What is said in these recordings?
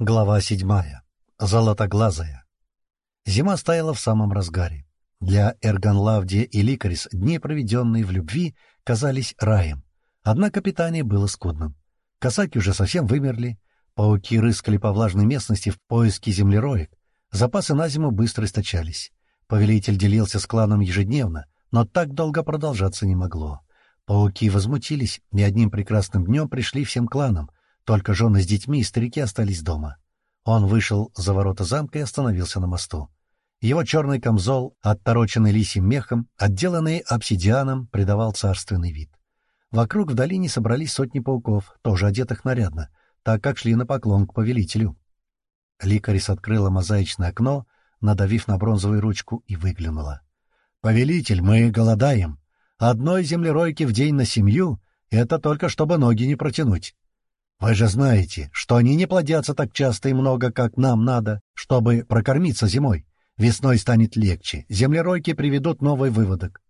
Глава седьмая. Золотоглазая. Зима стояла в самом разгаре. Для Эрганлавди и Ликарис дни, проведенные в любви, казались раем. Однако питание было скудным. Косаки уже совсем вымерли, пауки рыскали по влажной местности в поиске землероек, запасы на зиму быстро источались. Повелитель делился с кланом ежедневно, но так долго продолжаться не могло. Пауки возмутились и одним прекрасным днем пришли всем кланам — только жены с детьми и старики остались дома. Он вышел за ворота замка и остановился на мосту. Его черный камзол, оттороченный лисьим мехом, отделанный обсидианом, придавал царственный вид. Вокруг в долине собрались сотни пауков, тоже одетых нарядно, так как шли на поклон к повелителю. Ликарис открыла мозаичное окно, надавив на бронзовую ручку, и выглянула. «Повелитель, мы голодаем. Одной землеройки в день на семью — это только чтобы ноги не протянуть. Вы же знаете, что они не плодятся так часто и много, как нам надо, чтобы прокормиться зимой. Весной станет легче, землеройки приведут новый выводок.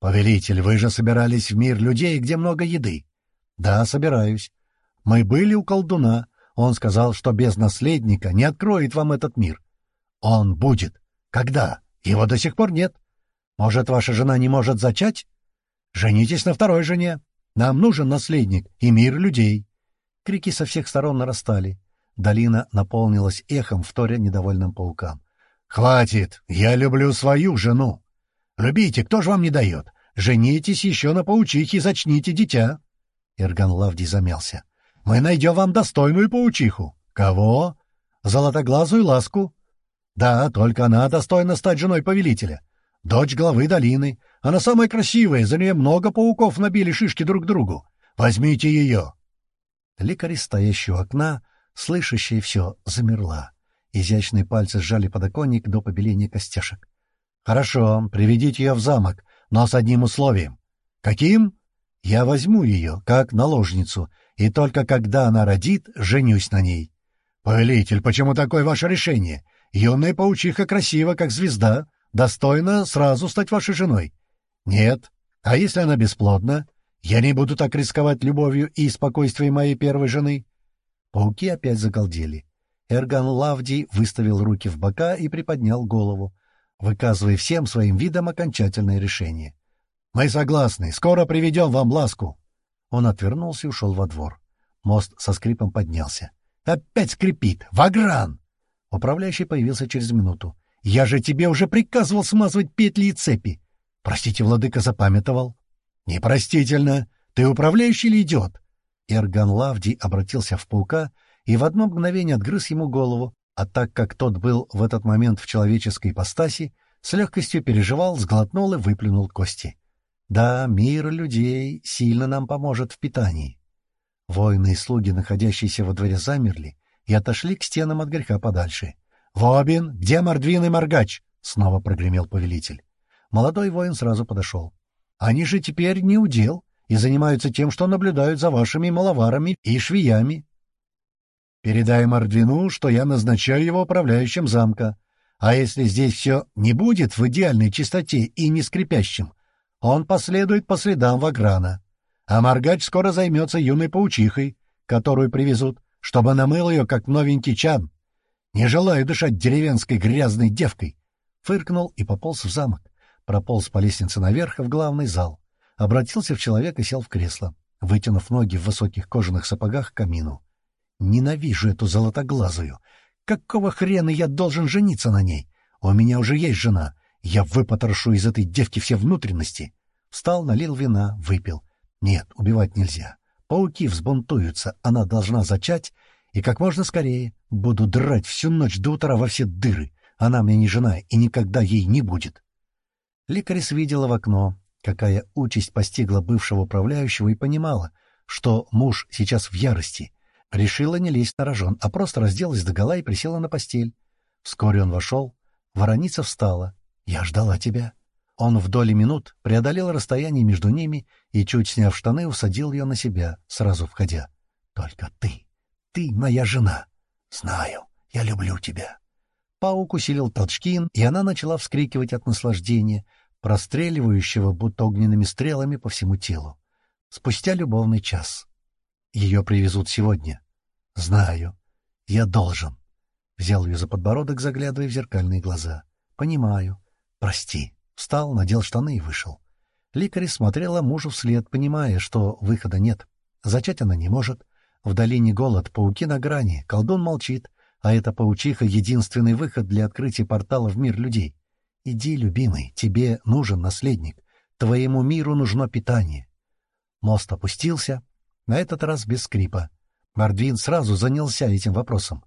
Повелитель, вы же собирались в мир людей, где много еды. Да, собираюсь. Мы были у колдуна. Он сказал, что без наследника не откроет вам этот мир. Он будет. Когда? Его до сих пор нет. Может, ваша жена не может зачать? Женитесь на второй жене. Нам нужен наследник и мир людей. Крики со всех сторон нарастали. Долина наполнилась эхом, вторя недовольным паукам. «Хватит! Я люблю свою жену! Любите, кто же вам не дает? Женитесь еще на паучихе и зачните дитя!» Ирган Лавди замялся. «Мы найдем вам достойную паучиху. Кого? Золотоглазую ласку?» «Да, только она достойна стать женой повелителя. Дочь главы долины. Она самая красивая, за нее много пауков набили шишки друг другу. Возьмите ее!» Лекарь, стоящий у окна, слышащая все, замерла. Изящные пальцы сжали подоконник до побеления костяшек. — Хорошо, приведите ее в замок, но с одним условием. — Каким? — Я возьму ее, как наложницу, и только когда она родит, женюсь на ней. — Повелитель, почему такое ваше решение? Юная паучиха красива, как звезда, достойна сразу стать вашей женой. — Нет. А если она бесплодна? Я не буду так рисковать любовью и спокойствием моей первой жены. Пауки опять загалдели. Эрган Лавди выставил руки в бока и приподнял голову, выказывая всем своим видом окончательное решение. — Мы согласны. Скоро приведем вам ласку. Он отвернулся и ушел во двор. Мост со скрипом поднялся. — Опять скрипит! Вагран! Управляющий появился через минуту. — Я же тебе уже приказывал смазывать петли и цепи. — Простите, владыка запамятовал. «Непростительно! Ты управляющий или идиот?» Эрган Лавди обратился в паука и в одно мгновение отгрыз ему голову, а так как тот был в этот момент в человеческой ипостаси, с легкостью переживал, сглотнул и выплюнул кости. «Да, мир людей сильно нам поможет в питании». Воины и слуги, находящиеся во дворе, замерли и отошли к стенам от греха подальше. «Вобин, где Мордвин и Моргач?» — снова прогремел повелитель. Молодой воин сразу подошел. Они же теперь не удел и занимаются тем, что наблюдают за вашими маловарами и швеями. Передай Мордвину, что я назначаю его управляющим замка. А если здесь все не будет в идеальной чистоте и не скрипящим, он последует по следам Ваграна. А Маргач скоро займется юной паучихой, которую привезут, чтобы намыл ее, как новенький чан. Не желаю дышать деревенской грязной девкой. Фыркнул и пополз в замок прополз по лестнице наверх в главный зал, обратился в человека и сел в кресло, вытянув ноги в высоких кожаных сапогах к камину. «Ненавижу эту золотоглазую! Какого хрена я должен жениться на ней? У меня уже есть жена. Я выпотрошу из этой девки все внутренности!» Встал, налил вина, выпил. «Нет, убивать нельзя. Пауки взбунтуются, она должна зачать, и как можно скорее. Буду драть всю ночь до утра во все дыры. Она мне не жена и никогда ей не будет. Ликарис видела в окно, какая участь постигла бывшего управляющего, и понимала, что муж сейчас в ярости. Решила не лезть на рожон, а просто разделась догола и присела на постель. Вскоре он вошел. Вороница встала. «Я ждала тебя». Он в доли минут преодолел расстояние между ними и, чуть сняв штаны, усадил ее на себя, сразу входя. «Только ты, ты моя жена. Знаю, я люблю тебя». Паук усилил толчки, и она начала вскрикивать от наслаждения, простреливающего будто огненными стрелами по всему телу. Спустя любовный час. Ее привезут сегодня. Знаю. Я должен. Взял ее за подбородок, заглядывая в зеркальные глаза. Понимаю. Прости. Встал, надел штаны и вышел. Ликарь смотрела мужу вслед, понимая, что выхода нет. Зачать она не может. В долине голод, пауки на грани, колдун молчит, а эта паучиха — единственный выход для открытия портала в мир людей. Иди, любимый, тебе нужен наследник. Твоему миру нужно питание. Мост опустился, на этот раз без скрипа. Мордвин сразу занялся этим вопросом.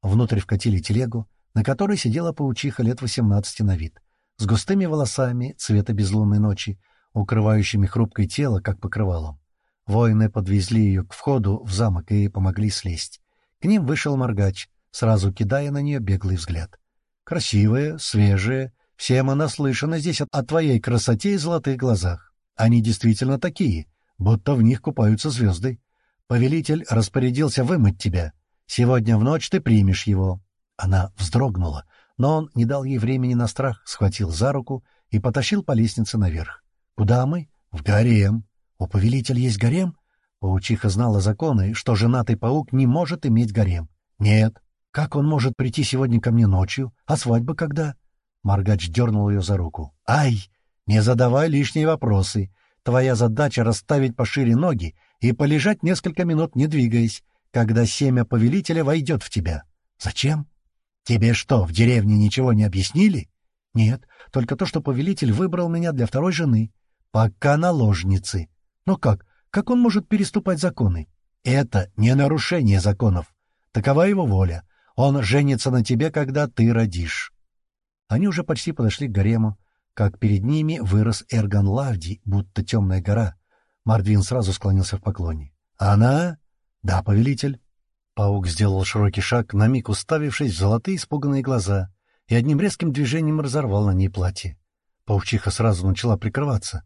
Внутрь вкатили телегу, на которой сидела паучиха лет восемнадцати на вид, с густыми волосами цвета безлунной ночи, укрывающими хрупкое тело, как покрывалом. Воины подвезли ее к входу в замок и помогли слезть. К ним вышел Моргач, сразу кидая на нее беглый взгляд. Красивая, свежая, всем она слышана здесь о твоей красоте и золотых глазах. Они действительно такие, будто в них купаются звезды. Повелитель распорядился вымыть тебя. Сегодня в ночь ты примешь его». Она вздрогнула, но он не дал ей времени на страх, схватил за руку и потащил по лестнице наверх. «Куда мы?» «В гарем». «У повелителя есть гарем?» Паучиха знала законы, что женатый паук не может иметь гарем. «Нет». «Как он может прийти сегодня ко мне ночью? А свадьба когда?» Маргач дернул ее за руку. «Ай! Не задавай лишние вопросы. Твоя задача — расставить пошире ноги и полежать несколько минут, не двигаясь, когда семя повелителя войдет в тебя. Зачем? Тебе что, в деревне ничего не объяснили? Нет, только то, что повелитель выбрал меня для второй жены. Пока наложницы. Но как? Как он может переступать законы? Это не нарушение законов. Такова его воля. Он женится на тебе, когда ты родишь. Они уже почти подошли к гарему как перед ними вырос Эрган Лавди, будто темная гора. Мардвин сразу склонился в поклоне. «Она?» «Да, повелитель». Паук сделал широкий шаг, на миг уставившись в золотые испуганные глаза, и одним резким движением разорвал на ней платье. Паучиха сразу начала прикрываться.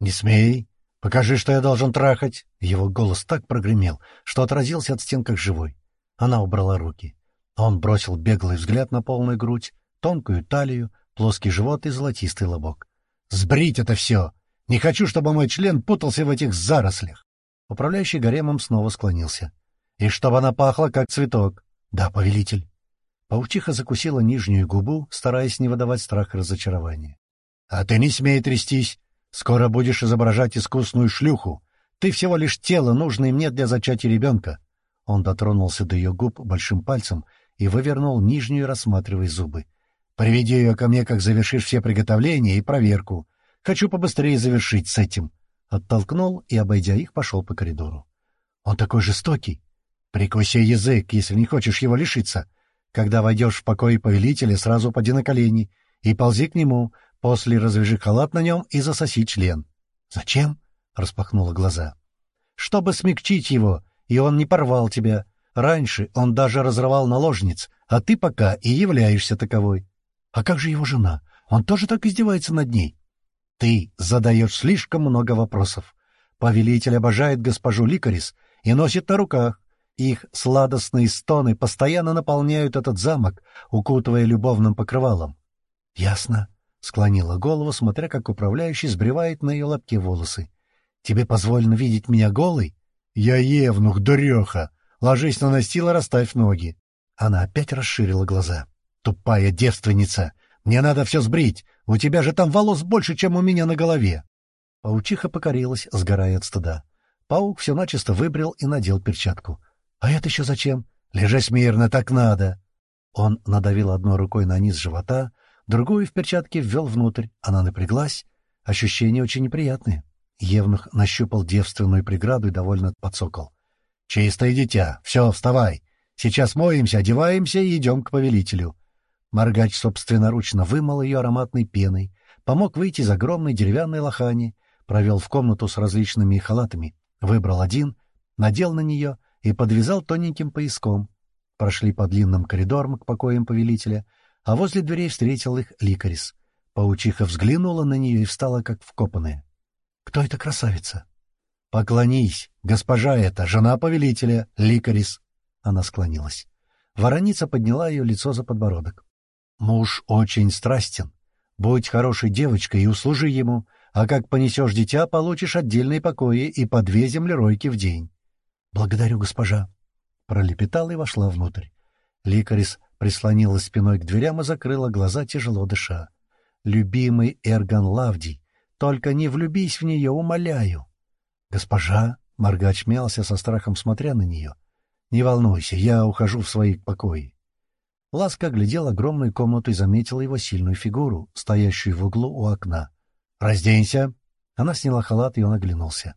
«Не смей! Покажи, что я должен трахать!» Его голос так прогремел, что отразился от стен как живой. Она убрала руки. Он бросил беглый взгляд на полную грудь, тонкую талию, плоский живот и золотистый лобок. «Сбрить это все! Не хочу, чтобы мой член путался в этих зарослях!» Управляющий гаремом снова склонился. «И чтобы она пахла, как цветок!» «Да, повелитель!» Паучиха закусила нижнюю губу, стараясь не выдавать страх и разочарования. «А ты не смей трястись! Скоро будешь изображать искусную шлюху! Ты всего лишь тело, нужное мне для зачатия ребенка!» Он дотронулся до ее губ большим пальцем и вывернул нижнюю, рассматривая зубы. Приведи ее ко мне, как завершишь все приготовления и проверку. Хочу побыстрее завершить с этим. Оттолкнул и, обойдя их, пошел по коридору. Он такой жестокий. Прикуси язык, если не хочешь его лишиться. Когда войдешь в покой повелителя, сразу упади на колени и ползи к нему, после развяжи халат на нем и засоси член. — Зачем? — распахнула глаза. — Чтобы смягчить его, и он не порвал тебя. Раньше он даже разрывал наложниц, а ты пока и являешься таковой. А как же его жена? Он тоже так издевается над ней? Ты задаешь слишком много вопросов. Повелитель обожает госпожу Ликарис и носит на руках. Их сладостные стоны постоянно наполняют этот замок, укутывая любовным покрывалом. — Ясно, — склонила голову, смотря как управляющий сбривает на ее лапке волосы. — Тебе позволено видеть меня голой? — Я евнух, дуреха! Ложись на настил расставь ноги. Она опять расширила глаза. — «Тупая девственница! Мне надо все сбрить! У тебя же там волос больше, чем у меня на голове!» Паучиха покорилась, сгорая от стыда. Паук все начисто выбрил и надел перчатку. «А это еще зачем? Лежи смирно, так надо!» Он надавил одной рукой на низ живота, другую в перчатке ввел внутрь. Она напряглась. Ощущения очень неприятные. Евнух нащупал девственную преграду и довольно подсокол. «Чистое дитя! Все, вставай! Сейчас моемся, одеваемся и идем к повелителю. Маргач собственноручно вымыл ее ароматной пеной, помог выйти из огромной деревянной лохани, провел в комнату с различными халатами, выбрал один, надел на нее и подвязал тоненьким пояском. Прошли по длинным коридорам к покоям повелителя, а возле дверей встретил их Ликарис. Паучиха взглянула на нее и встала как вкопанная. — Кто эта красавица? — Поклонись, госпожа эта, жена повелителя, Ликарис. Она склонилась. Вороница подняла ее лицо за подбородок. Муж очень страстен. Будь хорошей девочкой и услужи ему, а как понесешь дитя, получишь отдельные покои и по две землеройки в день. — Благодарю, госпожа. Пролепетала и вошла внутрь. Ликарис прислонилась спиной к дверям и закрыла глаза, тяжело дыша. «Любимый Эрган Лавдий, только не влюбись в нее, умоляю!» «Госпожа!» — Маргач мялся со страхом, смотря на нее. «Не волнуйся, я ухожу в свои покои». Ласка глядел огромную комнату и заметила его сильную фигуру, стоящую в углу у окна. «Разденься!» Она сняла халат, и он оглянулся.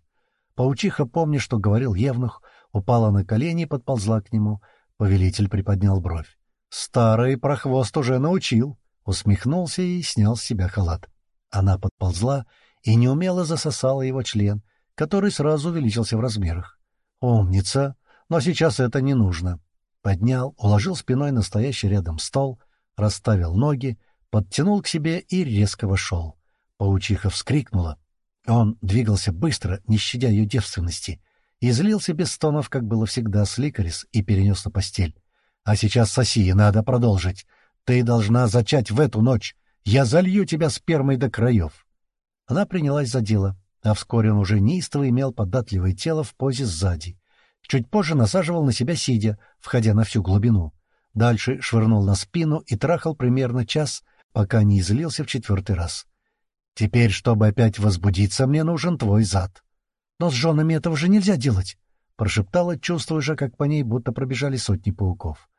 Паучиха, помня, что говорил Евнух, упала на колени и подползла к нему. Повелитель приподнял бровь. «Старый прохвост уже научил!» Усмехнулся и снял с себя халат. Она подползла и неумело засосала его член, который сразу увеличился в размерах. «Умница! Но сейчас это не нужно!» Поднял, уложил спиной настоящий рядом стол, расставил ноги, подтянул к себе и резко вошел. Паучиха вскрикнула. Он двигался быстро, не щадя ее девственности, и злился без стонов, как было всегда с Ликарис, и перенес на постель. А сейчас соси, надо продолжить. Ты должна зачать в эту ночь. Я залью тебя спермой до краев. Она принялась за дело, а вскоре он уже неистово имел податливое тело в позе сзади. Чуть позже насаживал на себя сидя, входя на всю глубину. Дальше швырнул на спину и трахал примерно час, пока не излился в четвертый раз. «Теперь, чтобы опять возбудиться, мне нужен твой зад». «Но с женами этого же нельзя делать», — прошептала, чувствуя же, как по ней будто пробежали сотни пауков.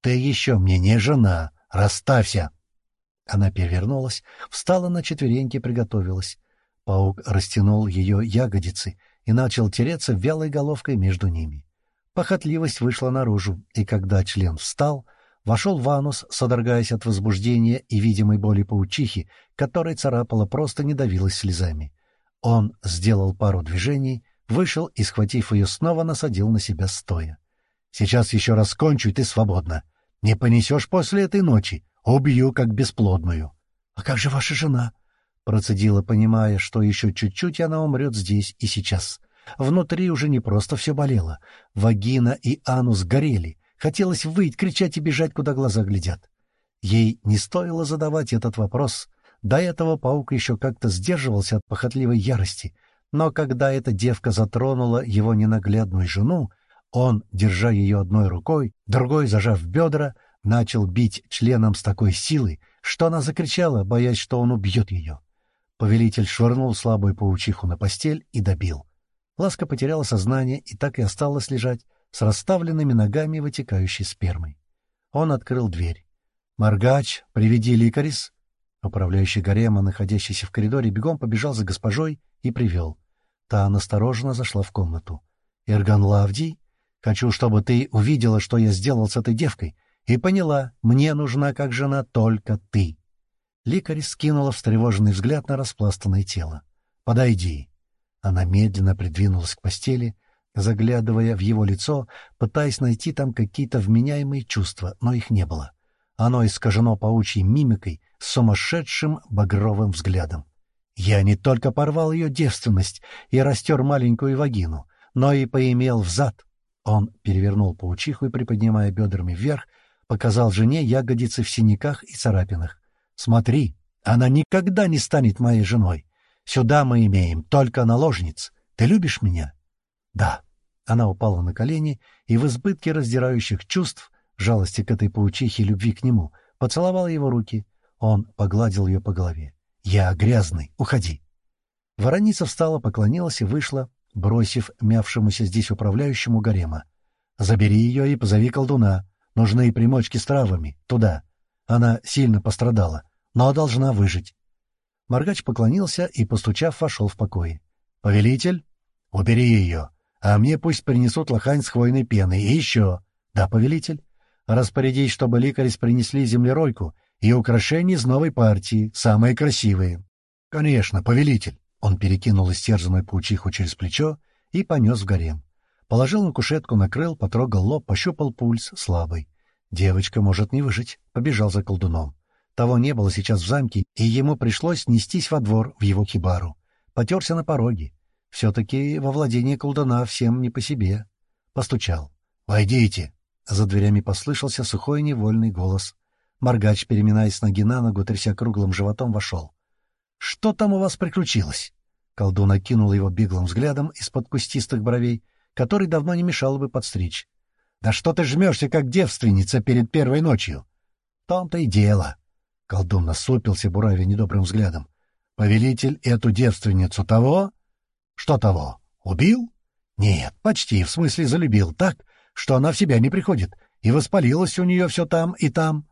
«Ты еще мне не жена! Расставься!» Она перевернулась, встала на четвереньки и приготовилась. Паук растянул ее ягодицы и начал тереться вялой головкой между ними. Похотливость вышла наружу, и когда член встал, вошел Ванус, содрогаясь от возбуждения и видимой боли паучихи, которая царапала просто не давилась слезами. Он сделал пару движений, вышел и, схватив ее, снова насадил на себя стоя. Сейчас еще раз кончу, и ты свободна. Не понесешь после этой ночи. Убью, как бесплодную. — А как же ваша жена? — процедила, понимая, что еще чуть-чуть, она умрет здесь и сейчас. Внутри уже не просто все болело. Вагина и анус горели. Хотелось выйти, кричать и бежать, куда глаза глядят. Ей не стоило задавать этот вопрос. До этого паук еще как-то сдерживался от похотливой ярости. Но когда эта девка затронула его ненаглядную жену, он, держа ее одной рукой, другой зажав бедра, начал бить членом с такой силой, что она закричала, боясь, что он убьет ее. Повелитель швырнул слабую паучиху на постель и добил. Ласка потеряла сознание и так и осталась лежать с расставленными ногами вытекающей спермой. Он открыл дверь. «Маргач, приведи ликарис!» Управляющий гарема, находящийся в коридоре, бегом побежал за госпожой и привел. Та настороженно зашла в комнату. «Ирган Лавдий?» Хочу, чтобы ты увидела, что я сделал с этой девкой, и поняла, мне нужна как жена только ты. Ликарь скинула встревоженный взгляд на распластанное тело. «Подойди». Она медленно придвинулась к постели, заглядывая в его лицо, пытаясь найти там какие-то вменяемые чувства, но их не было. Оно искажено паучьей мимикой, сумасшедшим багровым взглядом. Я не только порвал ее девственность и растер маленькую вагину, но и поимел взад, он перевернул паучиху и, приподнимая бедрами вверх, показал жене ягодицы в синяках и царапинах. «Смотри, она никогда не станет моей женой. Сюда мы имеем только наложниц. Ты любишь меня?» «Да». Она упала на колени и в избытке раздирающих чувств, жалости к этой паучихе и любви к нему, поцеловала его руки. Он погладил ее по голове. «Я грязный, уходи». Вороница встала, поклонилась и вышла, бросив мявшемуся здесь управляющему гарема. «Забери ее и позови колдуна. Нужны примочки с травами. Туда. Она сильно пострадала, но должна выжить». Моргач поклонился и, постучав, вошел в покой. «Повелитель? Убери ее. А мне пусть принесут лохань с хвойной пеной. И еще. Да, повелитель? Распорядись, чтобы ликарис принесли землеройку и украшения из новой партии, самые красивые». «Конечно, повелитель». Он перекинул истерзанную паучиху через плечо и понес в гарем. Положил на кушетку, накрыл, потрогал лоб, пощупал пульс, слабый. Девочка может не выжить, побежал за колдуном. Того не было сейчас в замке, и ему пришлось нестись во двор, в его хибару. Потерся на пороге. Все-таки во владении колдуна всем не по себе. Постучал. «Войдите!» За дверями послышался сухой невольный голос. Моргач, переминаясь с ноги на ногу, тряся круглым животом, вошел. Что там у вас приключилось? Колдун окинул его беглым взглядом из-под кустистых бровей, который давно не мешало бы подстричь. Да что ты жмешься, как девственница перед первой ночью? В том-то и дело. Колдун насупился, буравя недобрым взглядом. Повелитель эту девственницу того? Что того? Убил? Нет, почти, в смысле залюбил так, что она в себя не приходит, и воспалилось у нее все там и там.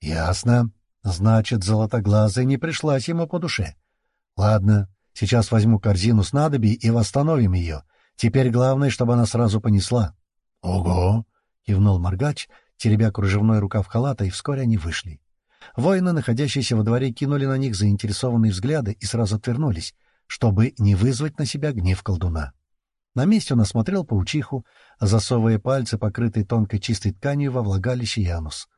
Ясно. Значит, золотоглазая не пришлась ему по душе. Ладно, сейчас возьму корзину с надоби и восстановим ее. Теперь главное, чтобы она сразу понесла. — Ого! — кивнул Моргач, теребя кружевной рукав халата, и вскоре они вышли. Воины, находящиеся во дворе, кинули на них заинтересованные взгляды и сразу отвернулись, чтобы не вызвать на себя гнев колдуна. На месте он осмотрел паучиху, засовывая пальцы, покрытые тонкой чистой тканью, во влагалище Янус.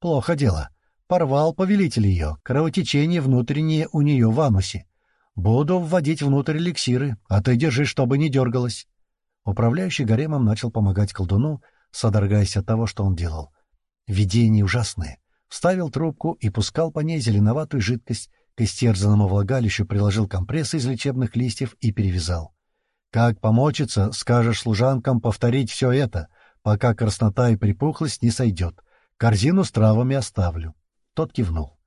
Плохо дело. Порвал повелитель ее, кровотечение внутреннее у нее в анусе. Буду вводить внутрь эликсиры, а ты держи, чтобы не дергалась. Управляющий гаремом начал помогать колдуну, содрогаясь от того, что он делал. Видение ужасное. Вставил трубку и пускал по ней зеленоватую жидкость, к истерзанному влагалищу приложил компресс из лечебных листьев и перевязал. Как помочиться, скажешь служанкам повторить все это, пока краснота и припухлость не сойдет. Корзину с травами оставлю. Тот кивнул.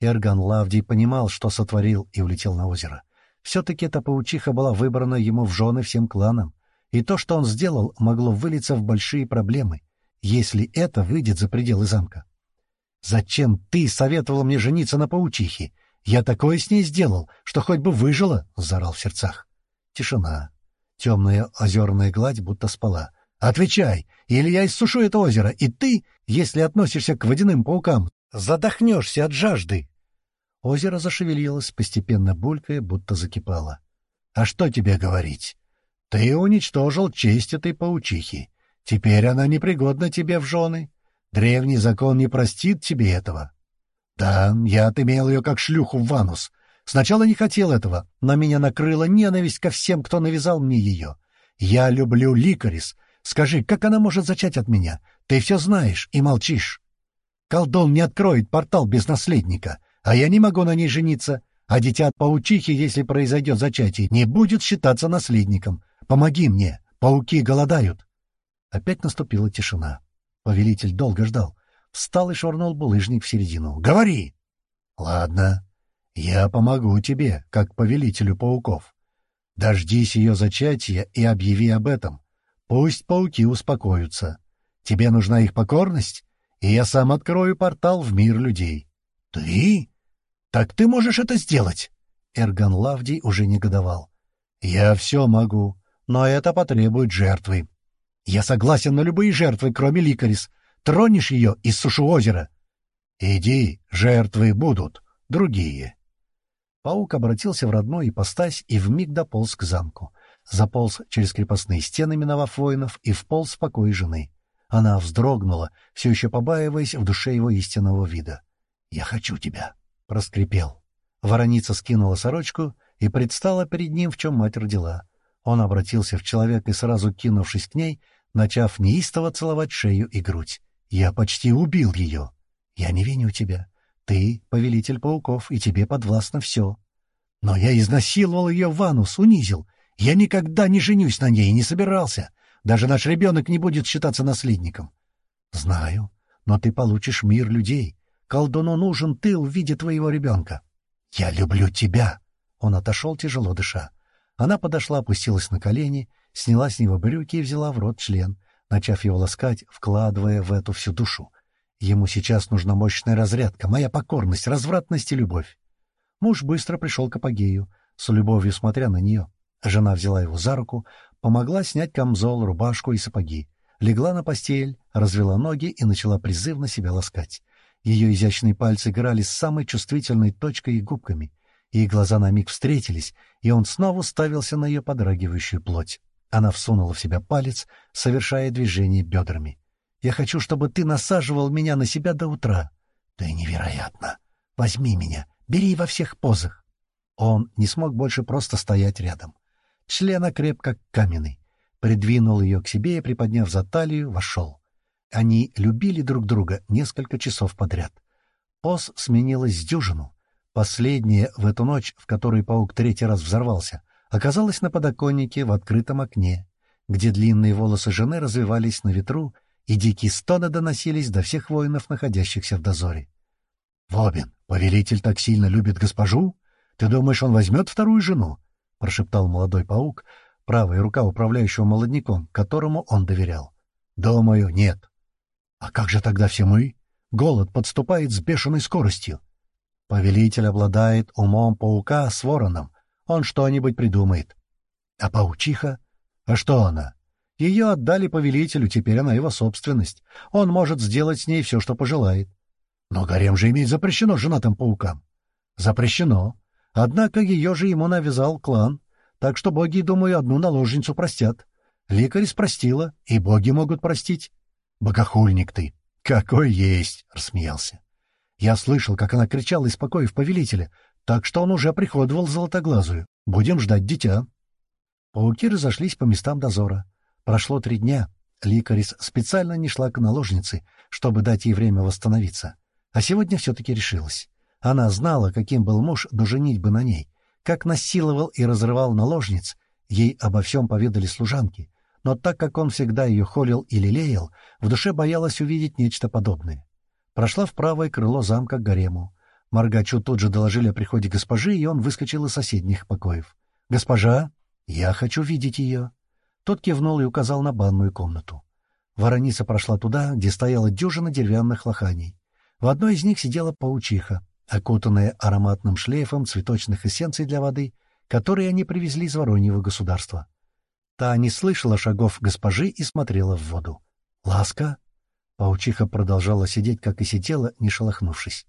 Эрган Лавдий понимал, что сотворил, и улетел на озеро. Все-таки эта паучиха была выбрана ему в жены всем кланам, и то, что он сделал, могло вылиться в большие проблемы, если это выйдет за пределы замка. «Зачем ты советовал мне жениться на паучихе? Я такое с ней сделал, что хоть бы выжила!» — заорал в сердцах. Тишина. Темная озерная гладь будто спала. «Отвечай, или я иссушу это озеро, и ты, если относишься к водяным паукам, задохнешься от жажды!» Озеро зашевелилось, постепенно булькая, будто закипало. «А что тебе говорить? Ты уничтожил честь этой паучихи. Теперь она непригодна тебе в жены. Древний закон не простит тебе этого. Да, я отымел ее как шлюху в ванус. Сначала не хотел этого, но меня накрыла ненависть ко всем, кто навязал мне ее. Я люблю Ликарис. Скажи, как она может зачать от меня? Ты все знаешь и молчишь. Колдун не откроет портал без наследника, а я не могу на ней жениться. А дитя от паучихи, если произойдет зачатие, не будет считаться наследником. Помоги мне, пауки голодают. Опять наступила тишина. Повелитель долго ждал. Встал и швырнул булыжник в середину. «Говори!» «Ладно, я помогу тебе, как повелителю пауков. Дождись ее зачатия и объяви об этом. Пусть пауки успокоятся. Тебе нужна их покорность, и я сам открою портал в мир людей». «Ты? Так ты можешь это сделать?» Эрган Лавдий уже негодовал. «Я все могу но это потребует жертвы. Я согласен на любые жертвы, кроме Ликарис. Тронешь ее из сушу озера. Иди, жертвы будут, другие. Паук обратился в родной ипостась и вмиг дополз к замку. Заполз через крепостные стены, миновав воинов, и вполз в покой жены. Она вздрогнула, все еще побаиваясь в душе его истинного вида. — Я хочу тебя! — проскрипел. Вороница скинула сорочку и предстала перед ним, в чем мать родила. Он обратился в человека и, сразу кинувшись к ней, начав неистово целовать шею и грудь. «Я почти убил ее. Я не виню тебя. Ты — повелитель пауков, и тебе подвластно все. Но я изнасиловал ее в анус, унизил. Я никогда не женюсь на ней и не собирался. Даже наш ребенок не будет считаться наследником. Знаю, но ты получишь мир людей. Колдуну нужен ты в виде твоего ребенка. Я люблю тебя. Он отошел, тяжело дыша. Она подошла, опустилась на колени, сняла с него брюки и взяла в рот член, начав его ласкать, вкладывая в эту всю душу. Ему сейчас нужна мощная разрядка, моя покорность, развратность и любовь. Муж быстро пришел к апогею, с любовью смотря на нее. Жена взяла его за руку, помогла снять камзол, рубашку и сапоги. Легла на постель, развела ноги и начала призывно себя ласкать. Ее изящные пальцы играли с самой чувствительной точкой и губками — и глаза на миг встретились, и он снова ставился на ее подрагивающую плоть. Она всунула в себя палец, совершая движение бедрами. «Я хочу, чтобы ты насаживал меня на себя до утра». «Ты невероятно! Возьми меня, бери во всех позах». Он не смог больше просто стоять рядом. Член окреп, как каменный. Придвинул ее к себе и, приподняв за талию, вошел. Они любили друг друга несколько часов подряд. Поз сменилась с дюжину. Последняя в эту ночь, в которой паук третий раз взорвался, оказалась на подоконнике в открытом окне, где длинные волосы жены развивались на ветру, и дикие стоны доносились до всех воинов, находящихся в дозоре. — Вобин, повелитель так сильно любит госпожу? Ты думаешь, он возьмет вторую жену? — прошептал молодой паук, правая рука управляющего молодняком, которому он доверял. — Думаю, нет. — А как же тогда все мы? Голод подступает с бешеной скоростью. Повелитель обладает умом паука с вороном. Он что-нибудь придумает. А паучиха? А что она? Ее отдали повелителю, теперь она его собственность. Он может сделать с ней все, что пожелает. Но гарем же иметь запрещено женатым паукам. Запрещено. Однако ее же ему навязал клан, так что боги, думаю, одну наложницу простят. Лекарь спростила, и боги могут простить. Богохульник ты. Какой есть, — рассмеялся. Я слышал, как она кричала из покоев повелителя, так что он уже приходовал золотоглазую. Будем ждать дитя. Пауки разошлись по местам дозора. Прошло три дня. Ликарис специально не шла к наложнице, чтобы дать ей время восстановиться. А сегодня все-таки решилась. Она знала, каким был муж до женитьбы на ней, как насиловал и разрывал наложниц. Ей обо всем поведали служанки. Но так как он всегда ее холил и лелеял, в душе боялась увидеть нечто подобное. Прошла в правое крыло замка к гарему. Маргачу тут же доложили о приходе госпожи, и он выскочил из соседних покоев. «Госпожа, я хочу видеть ее». Тот кивнул и указал на банную комнату. Вороница прошла туда, где стояла дюжина деревянных лоханий. В одной из них сидела паучиха, окутанная ароматным шлейфом цветочных эссенций для воды, которые они привезли из Вороньего государства. Та не слышала шагов госпожи и смотрела в воду. «Ласка?» Паучиха продолжала сидеть, как и сидела, не шелохнувшись.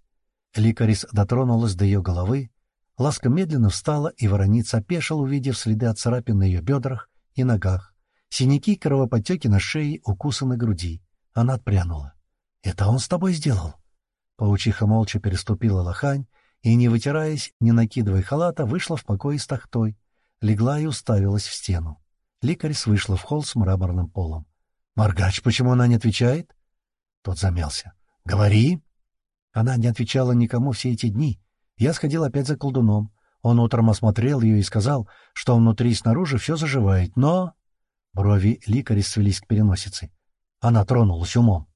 Ликарис дотронулась до ее головы. Ласка медленно встала, и вороница опешил, увидев следы от царапин на ее бедрах и ногах, синяки, кровоподтеки на шее, укусы на груди. Она отпрянула. — Это он с тобой сделал? Паучиха молча переступила лохань и, не вытираясь, не накидывая халата, вышла в покой с тахтой, легла и уставилась в стену. Ликарис вышла в холл с мраморным полом. — Маргач, почему она не отвечает? Тот замялся. — Говори. Она не отвечала никому все эти дни. Я сходил опять за колдуном. Он утром осмотрел ее и сказал, что внутри и снаружи все заживает, но... Брови ликари свелись к переносице. Она тронулась умом.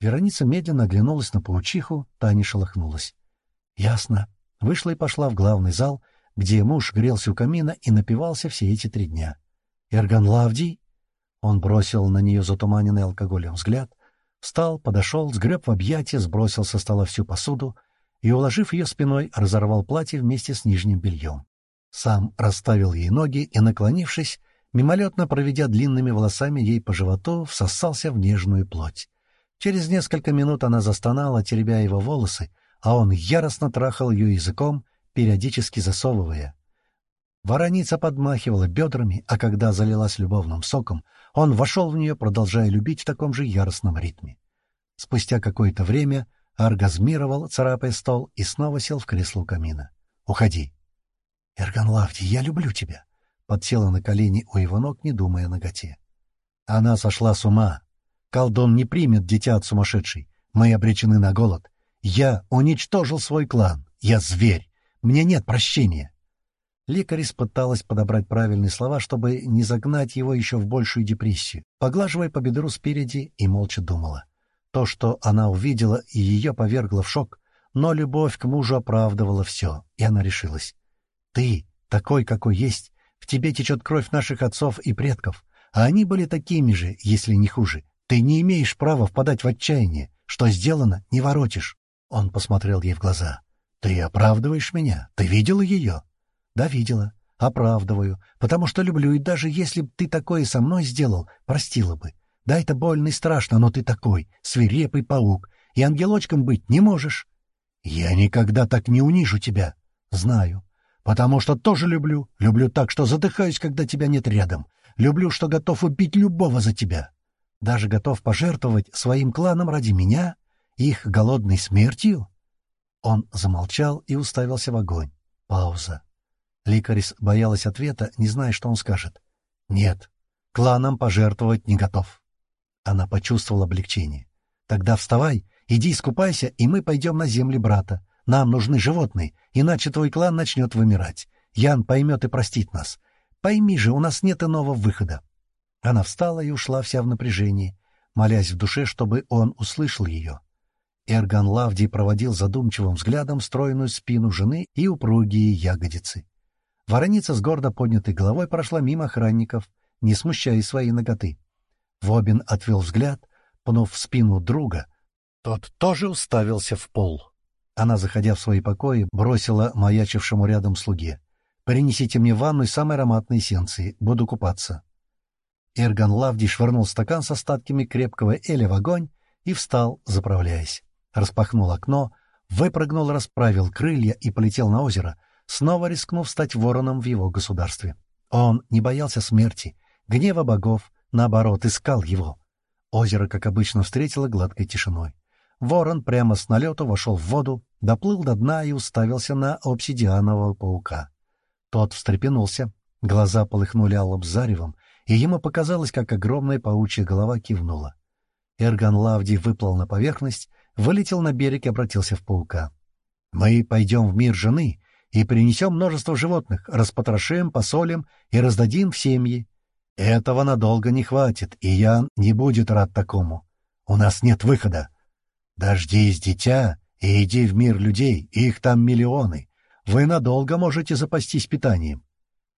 Вероница медленно оглянулась на паучиху, та не шелохнулась. Ясно. Вышла и пошла в главный зал, где муж грелся у камина и напивался все эти три дня. «Эрган Лавдий?» Он бросил на нее затуманенный алкоголем взгляд, встал, подошел, сгреб в объятия, сбросил со стола всю посуду, и, уложив ее спиной, разорвал платье вместе с нижним бельем. Сам расставил ей ноги и, наклонившись, мимолетно проведя длинными волосами ей по животу, всосался в нежную плоть. Через несколько минут она застонала, теребя его волосы, а он яростно трахал ее языком, периодически засовывая. Вороница подмахивала бедрами, а когда залилась любовным соком, он вошел в нее, продолжая любить в таком же яростном ритме. Спустя какое-то время оргазмировал, царапая стол, и снова сел в кресло у камина. «Уходи!» «Эрган Лавди, я люблю тебя!» Подсела на колени у его ног, не думая о ноготе. Она сошла с ума. Колдун не примет дитя от сумасшедшей. Мы обречены на голод. Я уничтожил свой клан. Я зверь. Мне нет прощения. Лекарис пыталась подобрать правильные слова, чтобы не загнать его еще в большую депрессию, поглаживая по бедру спереди, и молча думала. То, что она увидела, и ее повергло в шок, но любовь к мужу оправдывала все, и она решилась. «Ты, такой, какой есть, в тебе течет кровь наших отцов и предков, а они были такими же, если не хуже. Ты не имеешь права впадать в отчаяние. Что сделано, не воротишь». Он посмотрел ей в глаза. «Ты оправдываешь меня? Ты видела ее?» «Да, видела. Оправдываю, потому что люблю, и даже если б ты такое со мной сделал, простила бы. Да, это больно и страшно, но ты такой, свирепый паук, и ангелочком быть не можешь. Я никогда так не унижу тебя. Знаю. Потому что тоже люблю. Люблю так, что задыхаюсь, когда тебя нет рядом. Люблю, что готов убить любого за тебя. Даже готов пожертвовать своим кланом ради меня, их голодной смертью. Он замолчал и уставился в огонь. Пауза. Ликарис боялась ответа, не зная, что он скажет. «Нет, кланом пожертвовать не готов». Она почувствовала облегчение. «Тогда вставай, иди искупайся, и мы пойдем на земли брата. Нам нужны животные, иначе твой клан начнет вымирать. Ян поймет и простит нас. Пойми же, у нас нет иного выхода». Она встала и ушла вся в напряжении. молясь в душе, чтобы он услышал ее. Эрган Лавди проводил задумчивым взглядом стройную спину жены и упругие ягодицы. Вороница с гордо поднятой головой прошла мимо охранников, не смущая своей ноготы. Вобин отвел взгляд, пнув в спину друга. Тот тоже уставился в пол. Она, заходя в свои покои, бросила маячившему рядом слуге. «Принесите мне ванну и самые ароматные эссенции. Буду купаться». Эрган Лавди швырнул стакан с остатками крепкого эля в огонь и встал, заправляясь. Распахнул окно, выпрыгнул, расправил крылья и полетел на озеро, снова рискнув стать вороном в его государстве. Он не боялся смерти, гнева богов, наоборот, искал его. Озеро, как обычно, встретило гладкой тишиной. Ворон прямо с налету вошел в воду, доплыл до дна и уставился на обсидианового паука. Тот встрепенулся, глаза полыхнули алым заревом, и ему показалось, как огромная паучья голова кивнула. Эрган Лавди выплыл на поверхность, вылетел на берег и обратился в паука. «Мы пойдем в мир жены и принесем множество животных, распотрошим, посолим и раздадим в семьи. Этого надолго не хватит, и я не будет рад такому. У нас нет выхода. Дождись, дитя, и иди в мир людей, их там миллионы. Вы надолго можете запастись питанием.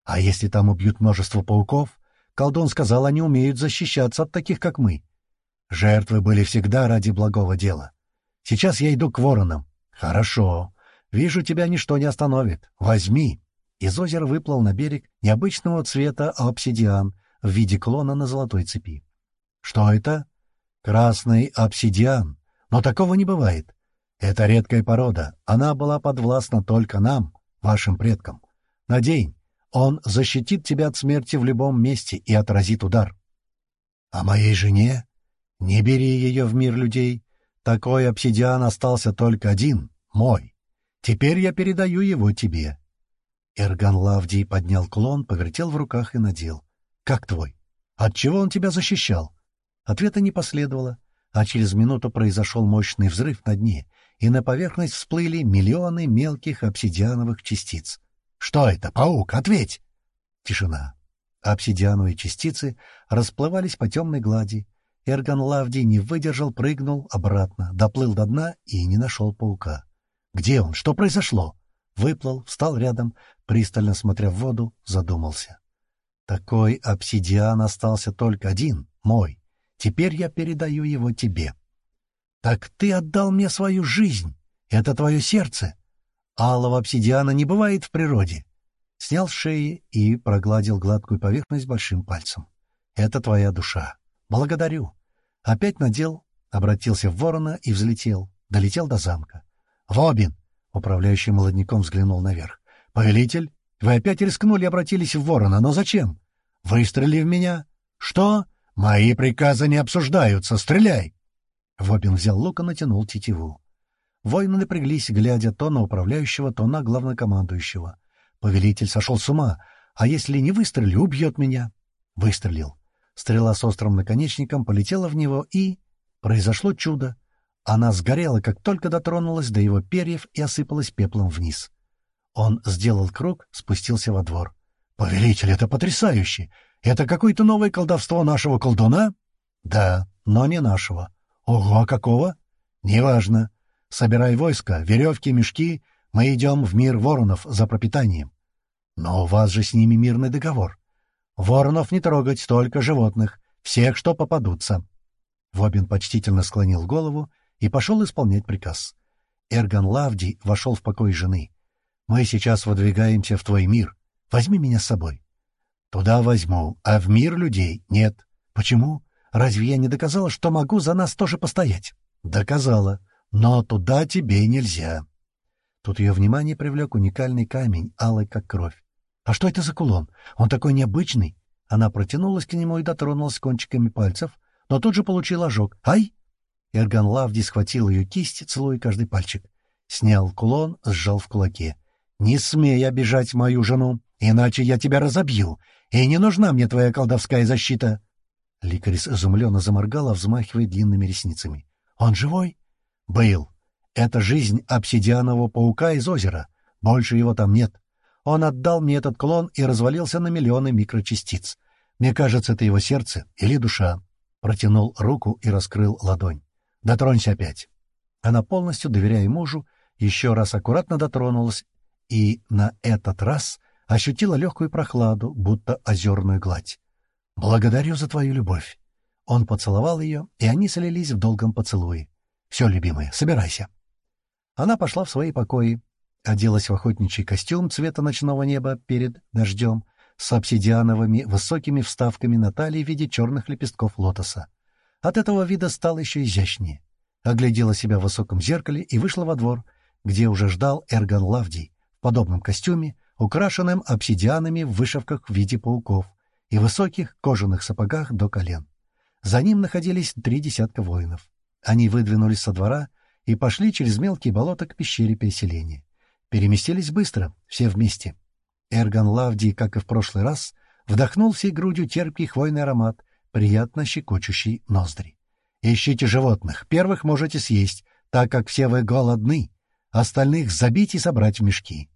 А если там убьют множество пауков? Колдун сказал, они умеют защищаться от таких, как мы. Жертвы были всегда ради благого дела. Сейчас я иду к воронам. Хорошо. Вижу, тебя ничто не остановит. Возьми. Из озера выплыл на берег необычного цвета обсидиан в виде клона на золотой цепи. Что это? Красный обсидиан. Но такого не бывает. Это редкая порода. Она была подвластна только нам, вашим предкам. Надень. Он защитит тебя от смерти в любом месте и отразит удар. А моей жене? Не бери ее в мир людей. Такой обсидиан остался только один, мой. Теперь я передаю его тебе. Эрган Лавдий поднял клон, повертел в руках и надел. Как твой? От чего он тебя защищал? Ответа не последовало, а через минуту произошел мощный взрыв на дне, и на поверхность всплыли миллионы мелких обсидиановых частиц. «Что это, паук? Ответь!» Тишина. Обсидиановые частицы расплывались по темной глади. Эрган Лавди не выдержал, прыгнул обратно, доплыл до дна и не нашел паука. «Где он? Что произошло?» Выплыл, встал рядом, пристально смотря в воду, задумался. «Такой обсидиан остался только один, мой. Теперь я передаю его тебе». «Так ты отдал мне свою жизнь. Это твое сердце. Алого обсидиана не бывает в природе». Снял с шеи и прогладил гладкую поверхность большим пальцем. «Это твоя душа. Благодарю». Опять надел, обратился в ворона и взлетел. Долетел до замка. «Вобин!» — управляющий молодняком взглянул наверх. «Повелитель, вы опять рискнули и обратились в ворона, но зачем? Выстрели в меня?» «Что? Мои приказы не обсуждаются. Стреляй!» Вобин взял лук и натянул тетиву. Воины напряглись, глядя то на управляющего, то на главнокомандующего. Повелитель сошел с ума. А если не выстрелю, убьет меня. Выстрелил. Стрела с острым наконечником полетела в него, и... Произошло чудо. Она сгорела, как только дотронулась до его перьев и осыпалась пеплом вниз. Он сделал круг, спустился во двор. «Повелитель, это потрясающе! Это какое-то новое колдовство нашего колдуна?» «Да, но не нашего. Ого, а какого? Неважно. Собирай войско, веревки, мешки. Мы идем в мир воронов за пропитанием. Но у вас же с ними мирный договор. Воронов не трогать, только животных. Всех, что попадутся. Вобин почтительно склонил голову и пошел исполнять приказ. Эрган Лавди вошел в покой жены. «Мы сейчас выдвигаемся в твой мир. Возьми меня с собой». «Туда возьму, а в мир людей нет». «Почему? Разве я не доказала, что могу за нас тоже постоять? Доказала. Но туда тебе нельзя. Тут ее внимание привлек уникальный камень, алый как кровь. А что это за кулон? Он такой необычный. Она протянулась к нему и дотронулась кончиками пальцев, но тут же получила ожог. «Ай!» Эрган Лавди схватил ее кисть, целуя каждый пальчик. Снял кулон, сжал в кулаке. «Не смей обижать мою жену, иначе я тебя разобью, и не нужна мне твоя колдовская защита!» Ликарис изумленно заморгала, взмахивая длинными ресницами. «Он живой?» «Был. Это жизнь обсидианового паука из озера. Больше его там нет. Он отдал мне этот клон и развалился на миллионы микрочастиц. Мне кажется, это его сердце или душа. Протянул руку и раскрыл ладонь. «Дотронься опять». Она, полностью доверяя мужу, еще раз аккуратно дотронулась и на этот раз ощутила легкую прохладу, будто озерную гладь. «Благодарю за твою любовь». Он поцеловал ее, и они слились в долгом поцелуе. «Все, любимая, собирайся». Она пошла в свои покои, оделась в охотничий костюм цвета ночного неба перед дождем с обсидиановыми высокими вставками на талии в виде черных лепестков лотоса. От этого вида стало еще изящнее. Оглядела себя в высоком зеркале и вышла во двор, где уже ждал Эрган Лавдий в подобном костюме, украшенным обсидианами в вышивках в виде пауков и высоких кожаных сапогах до колен. За ним находились три десятка воинов. Они выдвинулись со двора и пошли через мелкие болота к пещере переселения. Переместились быстро, все вместе. Эрган Лавди, как и в прошлый раз, вдохнул всей грудью терпкий хвойный аромат, приятно щекочущий ноздри. «Ищите животных. Первых можете съесть, так как все вы голодны. Остальных забить и собрать в мешки».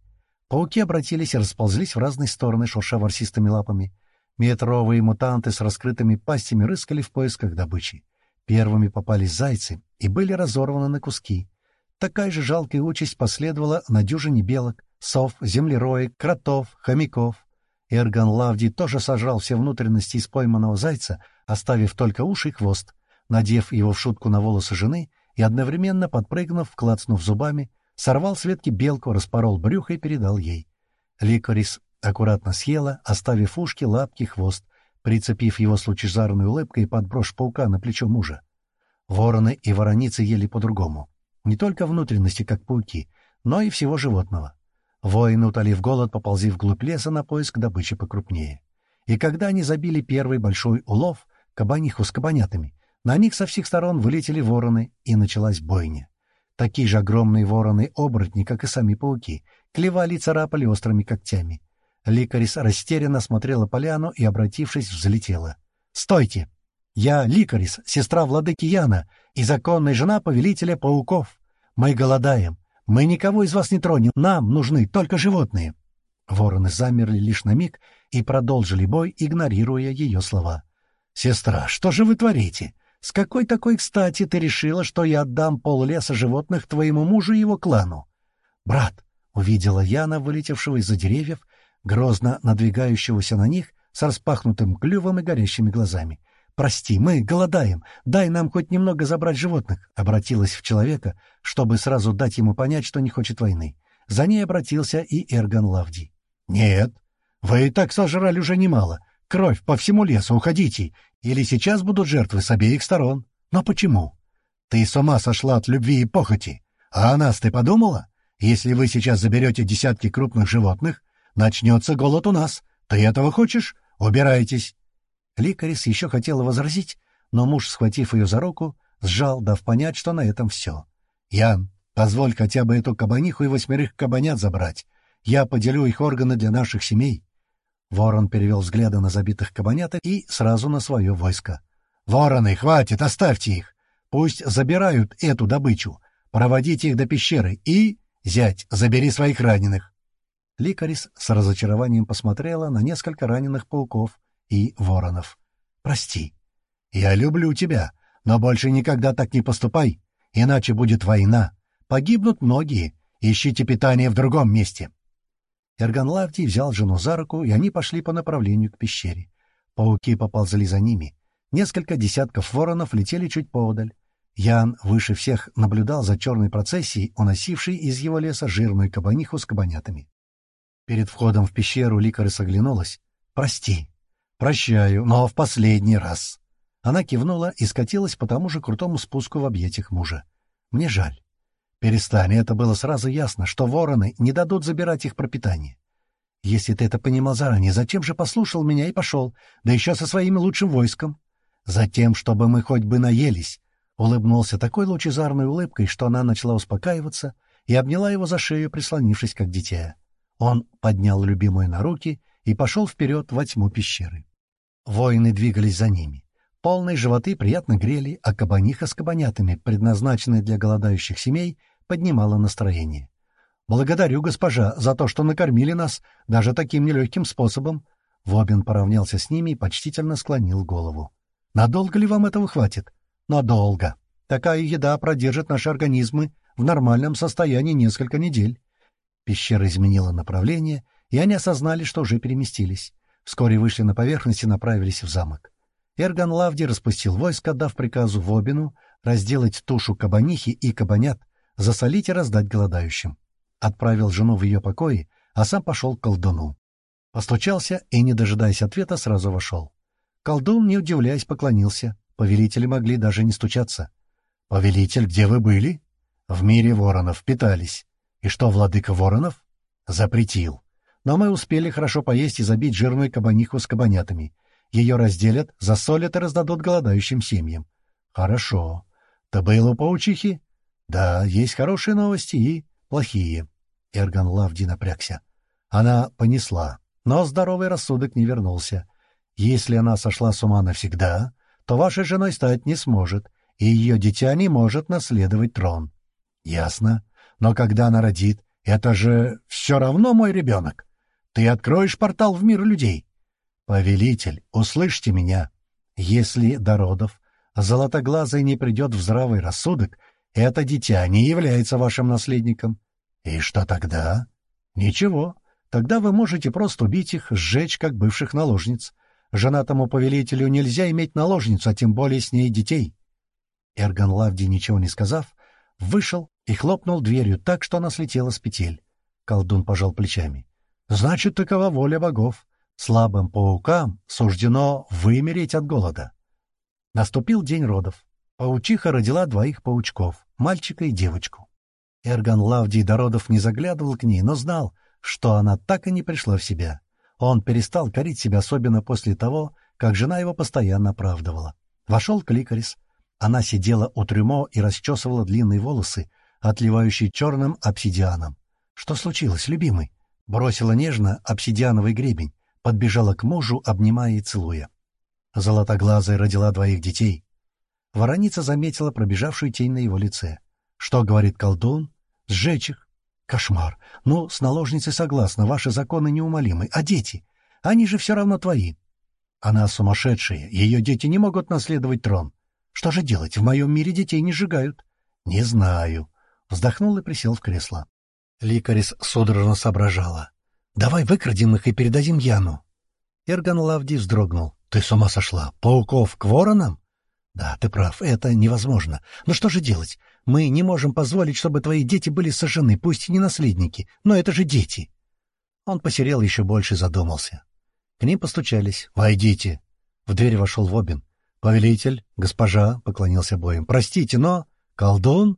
Пауки обратились и расползлись в разные стороны, шурша ворсистыми лапами. Метровые мутанты с раскрытыми пастями рыскали в поисках добычи. Первыми попались зайцы и были разорваны на куски. Такая же жалкая участь последовала на дюжине белок, сов, землероек, кротов, хомяков. Эрган Лавди тоже сожрал все внутренности из пойманного зайца, оставив только уши и хвост, надев его в шутку на волосы жены и одновременно, подпрыгнув, клацнув зубами, сорвал с ветки белку, распорол брюхо и передал ей. Ликорис аккуратно съела, оставив ушки, лапки, хвост, прицепив его с лучезарной улыбкой под брошь паука на плечо мужа. Вороны и вороницы ели по-другому. Не только внутренности, как пауки, но и всего животного. Воины, утолив голод, поползли вглубь леса на поиск добычи покрупнее. И когда они забили первый большой улов, кабаниху с кабанятами, на них со всех сторон вылетели вороны, и началась бойня. Такие же огромные вороны-оборотни, как и сами пауки, клевали и царапали острыми когтями. Ликарис растерянно смотрела поляну и, обратившись, взлетела. «Стойте! Я Ликарис, сестра владыки Яна и законная жена повелителя пауков. Мы голодаем. Мы никого из вас не тронем. Нам нужны только животные». Вороны замерли лишь на миг и продолжили бой, игнорируя ее слова. «Сестра, что же вы творите? С какой такой кстати ты решила, что я отдам пол леса животных твоему мужу и его клану?» «Брат», — увидела Яна, вылетевшего из-за деревьев, грозно надвигающегося на них с распахнутым клювом и горящими глазами. «Прости, мы голодаем. Дай нам хоть немного забрать животных», — обратилась в человека, чтобы сразу дать ему понять, что не хочет войны. За ней обратился и Эрган Лавди. «Нет, вы и так сожрали уже немало. Кровь по всему лесу, уходите. Или сейчас будут жертвы с обеих сторон. Но почему? Ты с ума сошла от любви и похоти. А о нас ты подумала? Если вы сейчас заберете десятки крупных животных, начнется голод у нас. Ты этого хочешь? Убирайтесь. Ликарис еще хотела возразить, но муж, схватив ее за руку, сжал, дав понять, что на этом все. «Ян, позволь хотя бы эту кабаниху и восьмерых кабанят забрать. Я поделю их органы для наших семей». Ворон перевел взгляды на забитых кабанят и сразу на свое войско. «Вороны, хватит, оставьте их! Пусть забирают эту добычу. Проводите их до пещеры и... Зять, забери своих раненых!» Ликарис с разочарованием посмотрела на несколько раненых пауков, и Воронов. «Прости. Я люблю тебя, но больше никогда так не поступай, иначе будет война. Погибнут многие. Ищите питание в другом месте». Эрган Лавдий взял жену за руку, и они пошли по направлению к пещере. Пауки поползли за ними. Несколько десятков воронов летели чуть поодаль. Ян выше всех наблюдал за черной процессией, уносившей из его леса жирную кабаниху с кабанятами. Перед входом в пещеру Ликарис оглянулась. «Прости», «Прощаю, но в последний раз». Она кивнула и скатилась по тому же крутому спуску в объятиях мужа. «Мне жаль». «Перестань, это было сразу ясно, что вороны не дадут забирать их пропитание. Если ты это понимал заранее, зачем же послушал меня и пошел, да еще со своим лучшим войском? Затем, чтобы мы хоть бы наелись». Улыбнулся такой лучезарной улыбкой, что она начала успокаиваться и обняла его за шею, прислонившись как дитя. Он поднял любимую на руки и пошел вперед во тьму пещеры. Воины двигались за ними. Полные животы приятно грели, а кабаниха с кабанятами, предназначенная для голодающих семей, поднимала настроение. «Благодарю, госпожа, за то, что накормили нас даже таким нелегким способом». Вобин поравнялся с ними и почтительно склонил голову. Надолго ли вам этого хватит? Надолго. Такая еда продержит наши организмы в нормальном состоянии несколько недель. Пещера изменила направление, и они осознали, что уже переместились. Вскоре вышли на поверхность и направились в замок. Эрган Лавди распустил войско, дав приказу Вобину разделать тушу кабанихи и кабанят, засолить и раздать голодающим. Отправил жену в ее покои, а сам пошел к колдуну. Постучался и, не дожидаясь ответа, сразу вошел. Колдун, не удивляясь, поклонился. Повелители могли даже не стучаться. — Повелитель, где вы были? — В мире воронов питались. И что, владыка воронов? — Запретил. Но мы успели хорошо поесть и забить жирную кабаниху с кабанятами. Ее разделят, засолят и раздадут голодающим семьям. — Хорошо. — было у паучихи? — Да, есть хорошие новости и плохие. Эрган Лавди напрягся. Она понесла, но здоровый рассудок не вернулся. Если она сошла с ума навсегда, то вашей женой стать не сможет, и ее дитя не может наследовать трон. — Ясно. Но когда она родит, это же все равно мой ребенок. Ты откроешь портал в мир людей. Повелитель, услышьте меня. Если до родов Золотоглазый не придет в здравый рассудок, это дитя не является вашим наследником. И что тогда? Ничего. Тогда вы можете просто убить их, сжечь, как бывших наложниц. Женатому повелителю нельзя иметь наложницу, а тем более с ней детей. Эрган Лавди, ничего не сказав, вышел и хлопнул дверью так, что она слетела с петель. Колдун пожал плечами. — Значит, такова воля богов. Слабым паукам суждено вымереть от голода. Наступил день родов. Паучиха родила двоих паучков, мальчика и девочку. Эрган Лавди до родов не заглядывал к ней, но знал, что она так и не пришла в себя. Он перестал корить себя, особенно после того, как жена его постоянно оправдывала. Вошел Кликорис. Она сидела у трюмо и расчесывала длинные волосы, отливающие черным обсидианом. — Что случилось, любимый? — бросила нежно обсидиановый гребень, подбежала к мужу, обнимая и целуя. Золотоглазая родила двоих детей. Вороница заметила пробежавшую тень на его лице. — Что говорит колдун? — Сжечь их. — Кошмар. Ну, с наложницей согласна, ваши законы неумолимы. А дети? Они же все равно твои. Она сумасшедшая, ее дети не могут наследовать трон. Что же делать? В моем мире детей не сжигают. — Не знаю. Вздохнул и присел в кресло. Ликарис судорожно соображала. — Давай выкрадем их и передадим Яну. Эрган Лавди вздрогнул. — Ты с ума сошла? Пауков к воронам? — Да, ты прав, это невозможно. Но что же делать? Мы не можем позволить, чтобы твои дети были сожжены, пусть и не наследники, но это же дети. Он посерел еще больше и задумался. К ним постучались. «Войдите!» В дверь вошел Вобин. «Повелитель, госпожа», — поклонился боем, — «простите, но...» «Колдун?»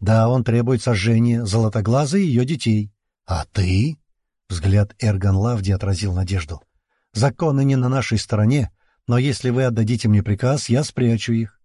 «Да, он требует сожжения Золотоглаза и ее детей». «А ты?» — взгляд Эрган Лавди отразил надежду. «Законы не на нашей стороне, но если вы отдадите мне приказ, я спрячу их».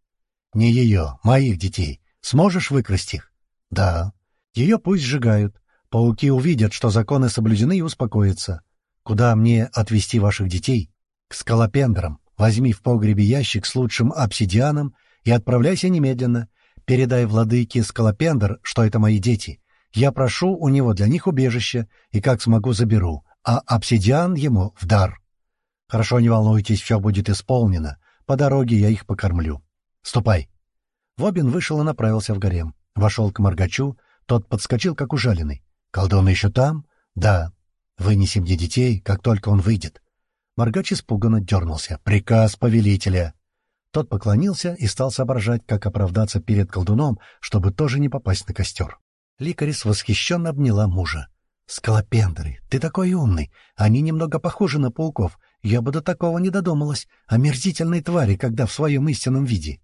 «Не ее, моих детей. Сможешь выкрасть их? — Да. Ее пусть сжигают. Пауки увидят, что законы соблюдены и успокоятся. Куда мне отвезти ваших детей? К скалопендрам. Возьми в погребе ящик с лучшим обсидианом и отправляйся немедленно. Передай владыке скалопендр, что это мои дети. Я прошу у него для них убежище, и как смогу заберу, а обсидиан ему в дар. Хорошо, не волнуйтесь, все будет исполнено. По дороге я их покормлю. Ступай. Вобин вышел и направился в гарем. Вошел к Маргачу, тот подскочил, как ужаленный. «Колдун еще там?» «Да. Вынеси мне детей, как только он выйдет». Маргач испуганно дернулся. «Приказ повелителя!» Тот поклонился и стал соображать, как оправдаться перед колдуном, чтобы тоже не попасть на костер. Ликарис восхищенно обняла мужа. «Скалопендры, ты такой умный. Они немного похожи на пауков. Я бы до такого не додумалась. Омерзительные твари, когда в своем истинном виде».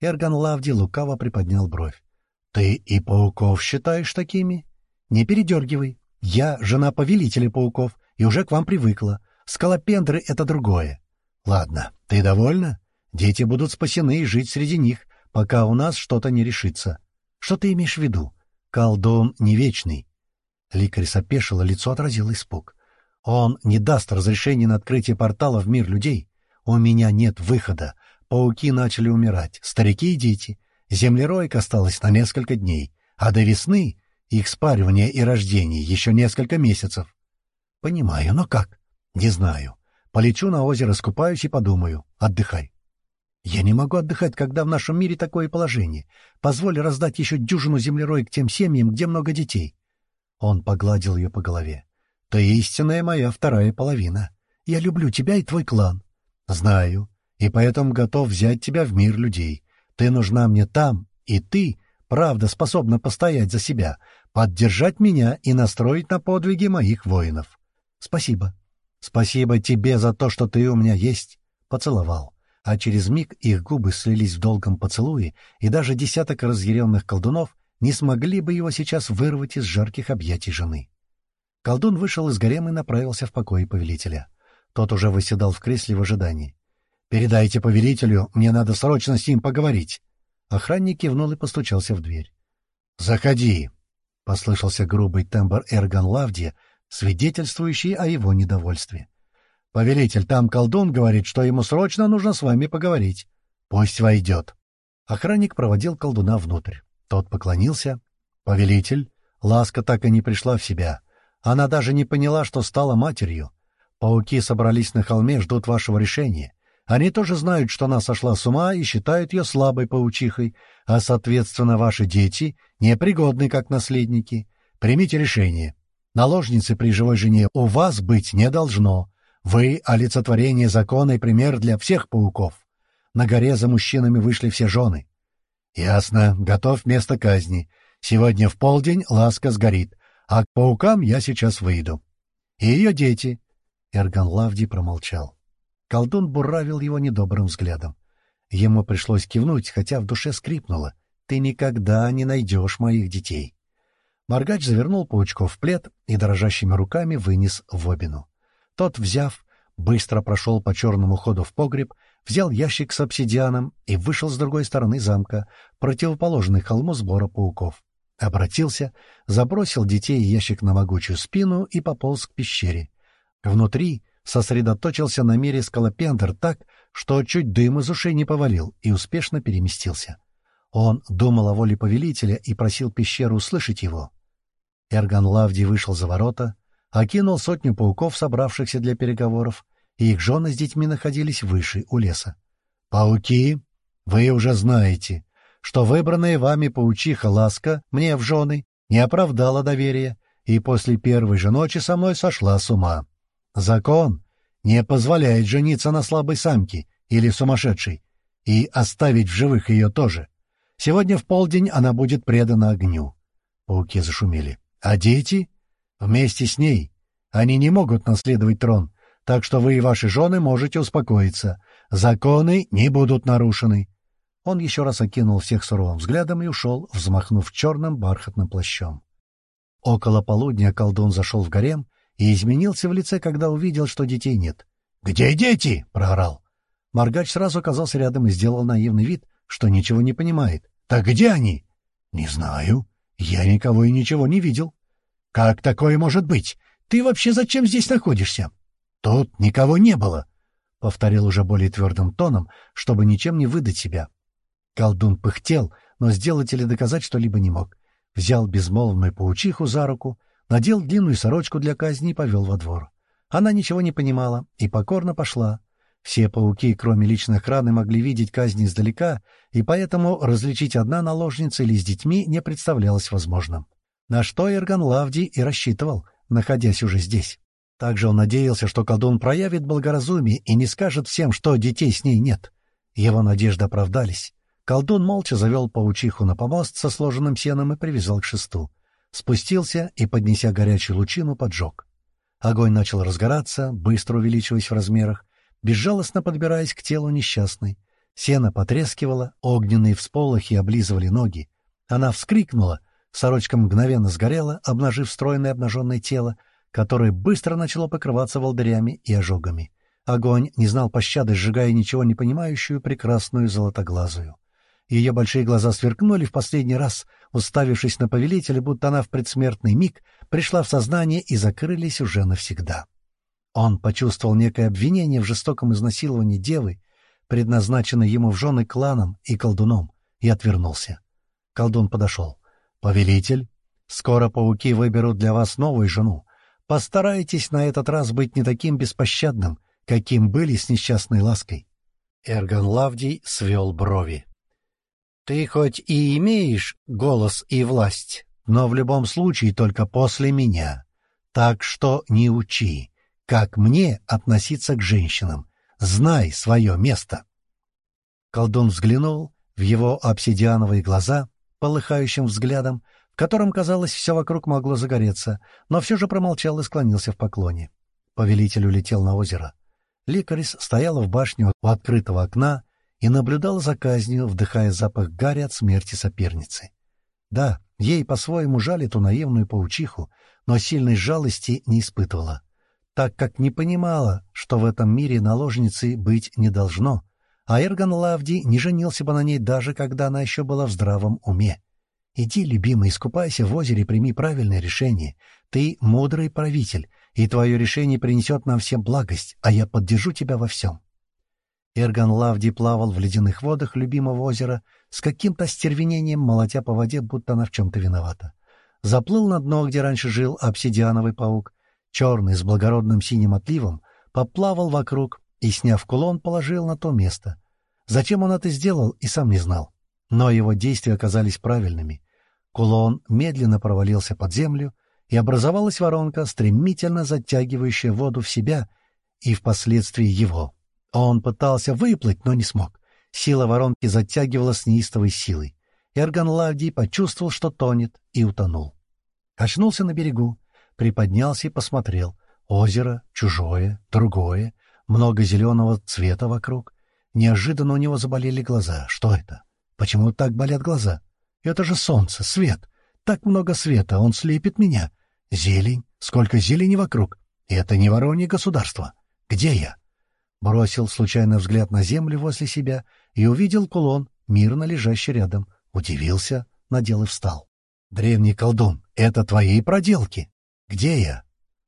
Эрган Лавди лукаво приподнял бровь. — Ты и пауков считаешь такими? — Не передергивай. Я жена повелителя пауков и уже к вам привыкла. Скалопендры — это другое. — Ладно, ты довольна? Дети будут спасены и жить среди них, пока у нас что-то не решится. Что ты имеешь в виду? Колдун не вечный. Ликарь сопешило, лицо отразило испуг. Он не даст разрешения на открытие портала в мир людей. У меня нет выхода. Пауки начали умирать, старики и дети. Землеройка осталась на несколько дней, а до весны их спаривание и рождение еще несколько месяцев. Понимаю, но как? Не знаю. Полечу на озеро, скупаюсь и подумаю. Отдыхай. Я не могу отдыхать, когда в нашем мире такое положение. Позволь раздать еще дюжину землероек тем семьям, где много детей. Он погладил ее по голове. Ты истинная моя вторая половина. Я люблю тебя и твой клан. Знаю, и поэтому готов взять тебя в мир людей. Ты нужна мне там, и ты, правда, способна постоять за себя, поддержать меня и настроить на подвиги моих воинов. Спасибо. Спасибо тебе за то, что ты у меня есть. Поцеловал а через миг их губы слились в долгом поцелуе, и даже десяток разъяренных колдунов не смогли бы его сейчас вырвать из жарких объятий жены. Колдун вышел из гарема и направился в покои повелителя. Тот уже выседал в кресле в ожидании. «Передайте повелителю, мне надо срочно с ним поговорить». Охранник кивнул и постучался в дверь. «Заходи!» — послышался грубый тембр Эрган Лавди, свидетельствующий о его недовольстве. «Повелитель, там колдун говорит, что ему срочно нужно с вами поговорить. Пусть войдет». Охранник проводил колдуна внутрь. Тот поклонился. «Повелитель, Ласка так и не пришла в себя. Она даже не поняла, что стала матерью. Пауки собрались на холме, ждут вашего решения. Они тоже знают, что она сошла с ума и считают ее слабой паучихой, а, соответственно, ваши дети непригодны как наследники. Примите решение. Наложницы при живой жене у вас быть не должно. Вы — олицетворение закона и пример для всех пауков. На горе за мужчинами вышли все жены. Ясно, готов место казни. Сегодня в полдень ласка сгорит, а к паукам я сейчас выйду. И ее дети. Эрган Лавди промолчал. Колдун буравил его недобрым взглядом. Ему пришлось кивнуть, хотя в душе скрипнуло. «Ты никогда не найдешь моих детей». Моргач завернул паучков в плед и дрожащими руками вынес в обину. Тот, взяв, быстро прошел по черному ходу в погреб, взял ящик с обсидианом и вышел с другой стороны замка, противоположный холму сбора пауков. Обратился, забросил детей и ящик на могучую спину и пополз к пещере. Внутри сосредоточился на мире скалопендр так, что чуть дым из ушей не повалил и успешно переместился. Он думал о воле повелителя и просил пещеру услышать его. Эрган Лавди вышел за ворота, окинул сотню пауков, собравшихся для переговоров, и их жены с детьми находились выше, у леса. «Пауки, вы уже знаете, что выбранная вами паучиха Ласка мне в жены не оправдала доверия и после первой же ночи со мной сошла с ума. Закон не позволяет жениться на слабой самке или сумасшедшей и оставить в живых ее тоже. Сегодня в полдень она будет предана огню». Пауки зашумели. «А дети?» Вместе с ней. Они не могут наследовать трон, так что вы и ваши жены можете успокоиться. Законы не будут нарушены». Он еще раз окинул всех суровым взглядом и ушел, взмахнув черным бархатным плащом. Около полудня колдун зашел в гарем и изменился в лице, когда увидел, что детей нет. «Где дети?» — проорал. Маргач сразу оказался рядом и сделал наивный вид, что ничего не понимает. «Так где они?» «Не знаю. Я никого и ничего не видел». «Как такое может быть? Ты вообще зачем здесь находишься?» «Тут никого не было», — повторил уже более твердым тоном, чтобы ничем не выдать себя. Колдун пыхтел, но сделать или доказать что-либо не мог. Взял безмолвную паучиху за руку, надел длинную сорочку для казни и повел во двор. Она ничего не понимала и покорно пошла. Все пауки, кроме личной охраны, могли видеть казни издалека, и поэтому различить одна наложница или с детьми не представлялось возможным на что Эрган Лавди и рассчитывал, находясь уже здесь. Также он надеялся, что колдун проявит благоразумие и не скажет всем, что детей с ней нет. Его надежды оправдались. Колдун молча завел паучиху на помост со сложенным сеном и привязал к шесту. Спустился и, поднеся горячую лучину, поджег. Огонь начал разгораться, быстро увеличиваясь в размерах, безжалостно подбираясь к телу несчастной. Сено потрескивало, огненные всполохи облизывали ноги. Она вскрикнула — Сорочка мгновенно сгорела, обнажив стройное обнаженное тело, которое быстро начало покрываться волдырями и ожогами. Огонь не знал пощады, сжигая ничего не понимающую прекрасную золотоглазую. Ее большие глаза сверкнули в последний раз, уставившись на повелителя, будто она в предсмертный миг пришла в сознание и закрылись уже навсегда. Он почувствовал некое обвинение в жестоком изнасиловании девы, предназначенной ему в жены кланом и колдуном, и отвернулся. Колдун подошел. «Повелитель, скоро пауки выберут для вас новую жену. Постарайтесь на этот раз быть не таким беспощадным, каким были с несчастной лаской». Эрган Лавдий свел брови. «Ты хоть и имеешь голос и власть, но в любом случае только после меня. Так что не учи, как мне относиться к женщинам. Знай свое место». Колдун взглянул в его обсидиановые глаза, полыхающим взглядом, в котором, казалось, все вокруг могло загореться, но все же промолчал и склонился в поклоне. Повелитель улетел на озеро. Ликарис стояла в башне у открытого окна и наблюдала за казнью, вдыхая запах гари от смерти соперницы. Да, ей по-своему жаль эту наивную паучиху, но сильной жалости не испытывала, так как не понимала, что в этом мире наложницы быть не должно, а Эрган Лавди не женился бы на ней даже, когда она еще была в здравом уме. Иди, любимый, искупайся в озере, прими правильное решение. Ты мудрый правитель, и твое решение принесет нам всем благость, а я поддержу тебя во всем. Эрган Лавди плавал в ледяных водах любимого озера с каким-то стервенением, молотя по воде, будто она в чем-то виновата. Заплыл на дно, где раньше жил обсидиановый паук, черный, с благородным синим отливом, поплавал вокруг и, сняв кулон, положил на то место. Зачем он это сделал, и сам не знал. Но его действия оказались правильными. Кулон медленно провалился под землю, и образовалась воронка, стремительно затягивающая воду в себя и впоследствии его. Он пытался выплыть, но не смог. Сила воронки затягивала с неистовой силой. Эрган Лавдий почувствовал, что тонет, и утонул. Очнулся на берегу, приподнялся и посмотрел. Озеро, чужое, другое, много зеленого цвета вокруг. Неожиданно у него заболели глаза. Что это? Почему так болят глаза? Это же солнце, свет. Так много света, он слепит меня. Зелень, сколько зелени вокруг. Это не воронье государство. Где я? Бросил случайно взгляд на землю возле себя и увидел кулон, мирно лежащий рядом. Удивился, надел и встал. «Древний колдун, это твои проделки! Где я?»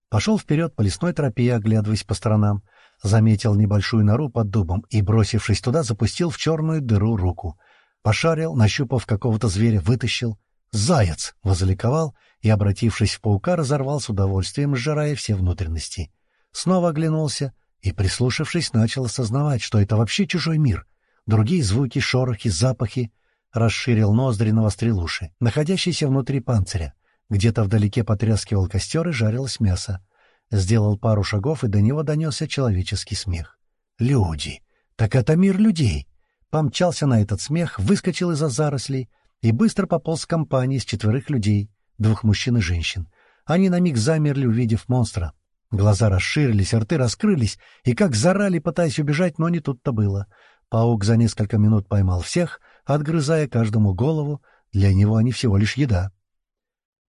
Пошел вперед по лесной тропе, оглядываясь по сторонам. Заметил небольшую нору под дубом и, бросившись туда, запустил в черную дыру руку. Пошарил, нащупав какого-то зверя, вытащил. «Заяц!» — возликовал и, обратившись в паука, разорвал с удовольствием, сжирая все внутренности. Снова оглянулся и, прислушавшись, начал осознавать, что это вообще чужой мир. Другие звуки, шорохи, запахи. Расширил ноздри навострил уши, находящиеся внутри панциря. Где-то вдалеке потряскивал костер и жарилось мясо. Сделал пару шагов, и до него донесся человеческий смех. «Люди! Так это мир людей!» Помчался на этот смех, выскочил из-за зарослей и быстро пополз в компании из четверых людей, двух мужчин и женщин. Они на миг замерли, увидев монстра. Глаза расширились, рты раскрылись, и как зарали, пытаясь убежать, но не тут-то было. Паук за несколько минут поймал всех, отгрызая каждому голову, для него они всего лишь еда.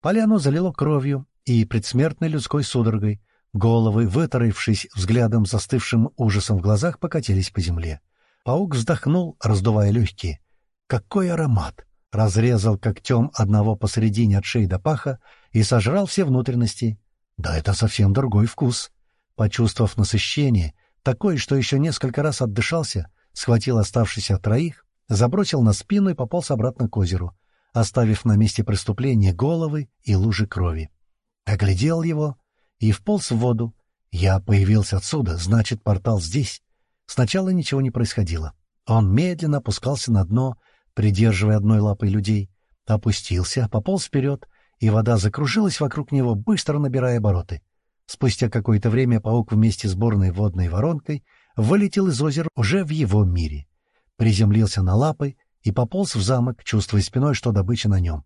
Поляну залило кровью и предсмертной людской судорогой. Головы, вытарившись взглядом застывшим ужасом в глазах, покатились по земле. Паук вздохнул, раздувая легкие. Какой аромат! разрезал когтем одного посредине от шеи до паха и сожрал все внутренности. Да это совсем другой вкус. Почувствовав насыщение, такое, что еще несколько раз отдышался, схватил оставшихся троих, забросил на спину и пополз обратно к озеру, оставив на месте преступления головы и лужи крови. Оглядел его и вполз в воду. Я появился отсюда, значит, портал здесь. Сначала ничего не происходило. Он медленно опускался на дно, придерживая одной лапой людей, опустился, пополз вперед, и вода закружилась вокруг него, быстро набирая обороты. Спустя какое-то время паук вместе с бурной водной воронкой вылетел из озера уже в его мире. Приземлился на лапы и пополз в замок, чувствуя спиной, что добыча на нем.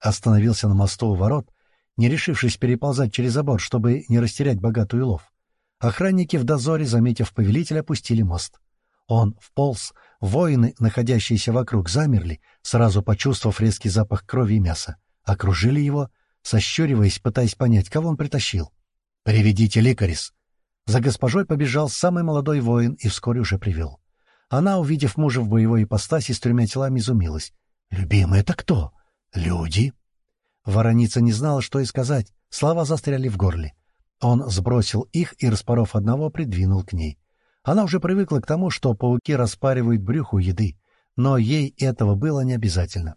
Остановился на мосту у ворот, не решившись переползать через забор, чтобы не растерять богатую лов. Охранники в дозоре, заметив повелителя, опустили мост. Он вполз, воины, находящиеся вокруг, замерли, сразу почувствовав резкий запах крови и мяса. Окружили его, сощуриваясь, пытаясь понять, кого он притащил. «Приведите Ликарис!» За госпожой побежал самый молодой воин и вскоре уже привел. Она, увидев мужа в боевой ипостаси с тремя телами, изумилась. «Любимый, это кто?» «Люди». Вороница не знала, что и сказать. Слова застряли в горле. Он сбросил их и, распоров одного, придвинул к ней. Она уже привыкла к тому, что пауки распаривают брюху еды, но ей этого было не обязательно.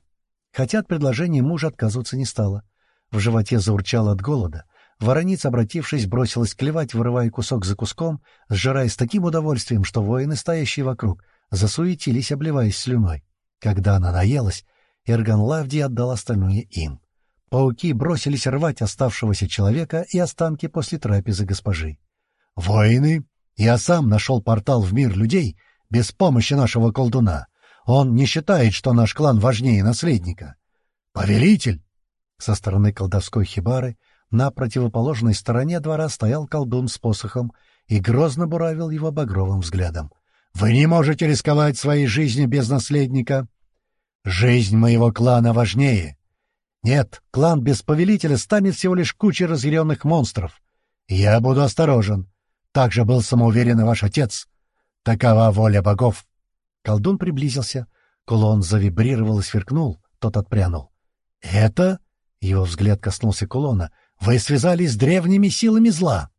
Хотя от предложения мужа отказываться не стала. В животе заурчало от голода. Вороница, обратившись, бросилась клевать, вырывая кусок за куском, сжирая с таким удовольствием, что воины, стоящие вокруг, засуетились, обливаясь слюной. Когда она наелась, Эрган Лавди отдал остальное им. Пауки бросились рвать оставшегося человека и останки после трапезы госпожи. «Воины! Я сам нашел портал в мир людей без помощи нашего колдуна. Он не считает, что наш клан важнее наследника. Повелитель!» Со стороны колдовской хибары на противоположной стороне двора стоял колдун с посохом и грозно буравил его багровым взглядом. «Вы не можете рисковать своей жизнью без наследника. Жизнь моего клана важнее. Нет, клан без повелителя станет всего лишь кучей разъяренных монстров. Я буду осторожен. Так же был самоуверен и ваш отец. Такова воля богов». Колдун приблизился. Кулон завибрировал и сверкнул. Тот отпрянул. «Это...» — его взгляд коснулся кулона — вы связались с древними силами зла!»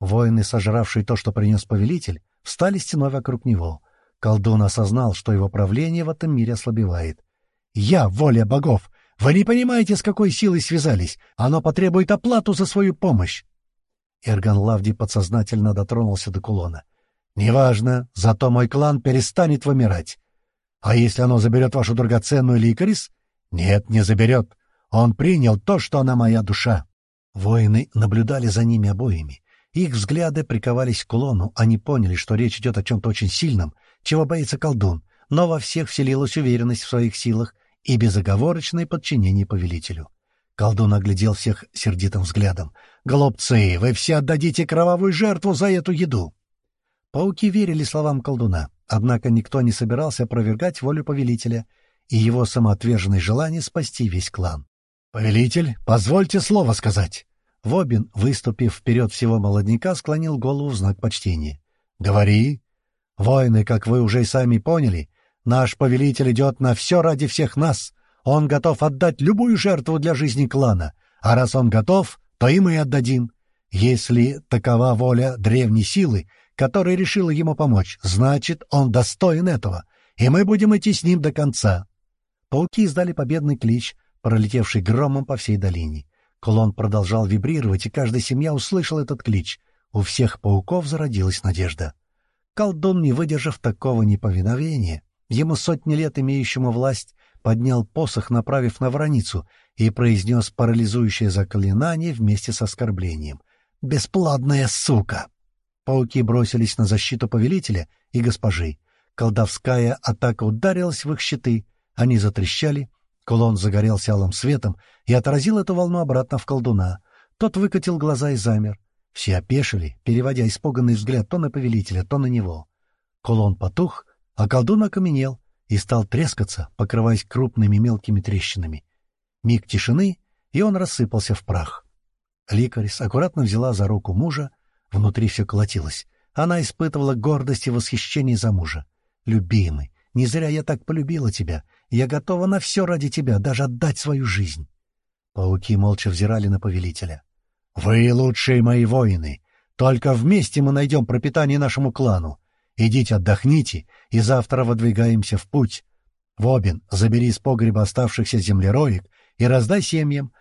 Воины, сожравшие то, что принес повелитель, встали стеной вокруг него. Колдун осознал, что его правление в этом мире ослабевает. «Я — воля богов! Вы не понимаете, с какой силой связались! Оно потребует оплату за свою помощь!» Эрган Лавди подсознательно дотронулся до кулона. «Неважно, зато мой клан перестанет вымирать. А если оно заберет вашу драгоценную ликарис? Нет, не заберет. Он принял то, что она моя душа. Воины наблюдали за ними обоими. Их взгляды приковались к кулону, они поняли, что речь идет о чем-то очень сильном, чего боится колдун, но во всех вселилась уверенность в своих силах и безоговорочное подчинение повелителю. Колдун оглядел всех сердитым взглядом. «Голубцы, вы все отдадите кровавую жертву за эту еду!» Пауки верили словам колдуна, однако никто не собирался опровергать волю повелителя и его самоотверженное желание спасти весь клан. «Повелитель, позвольте слово сказать!» Вобин, выступив вперед всего молодняка, склонил голову в знак почтения. «Говори!» «Воины, как вы уже и сами поняли, наш повелитель идет на все ради всех нас. Он готов отдать любую жертву для жизни клана, а раз он готов, то и мы отдадим. Если такова воля древней силы, которая решила ему помочь, значит, он достоин этого, и мы будем идти с ним до конца». Пауки издали победный клич — пролетевший громом по всей долине. Кулон продолжал вибрировать, и каждая семья услышала этот клич. У всех пауков зародилась надежда. Колдун, не выдержав такого неповиновения, ему сотни лет имеющему власть, поднял посох, направив на враницу, и произнес парализующее заклинание вместе с оскорблением. «Бесплодная сука!» Пауки бросились на защиту повелителя и госпожи. Колдовская атака ударилась в их щиты, они затрещали, Кулон загорелся алым светом и отразил эту волну обратно в колдуна. Тот выкатил глаза и замер. Все опешили, переводя испуганный взгляд то на повелителя, то на него. Кулон потух, а колдун окаменел и стал трескаться, покрываясь крупными мелкими трещинами. Миг тишины, и он рассыпался в прах. Ликарис аккуратно взяла за руку мужа, внутри все колотилось. Она испытывала гордость и восхищение за мужа. «Любимый, не зря я так полюбила тебя. Я готова на все ради тебя, даже отдать свою жизнь. Пауки молча взирали на повелителя. — Вы лучшие мои воины. Только вместе мы найдем пропитание нашему клану. Идите отдохните, и завтра выдвигаемся в путь. Вобин, забери из погреба оставшихся землероек и раздай семьям.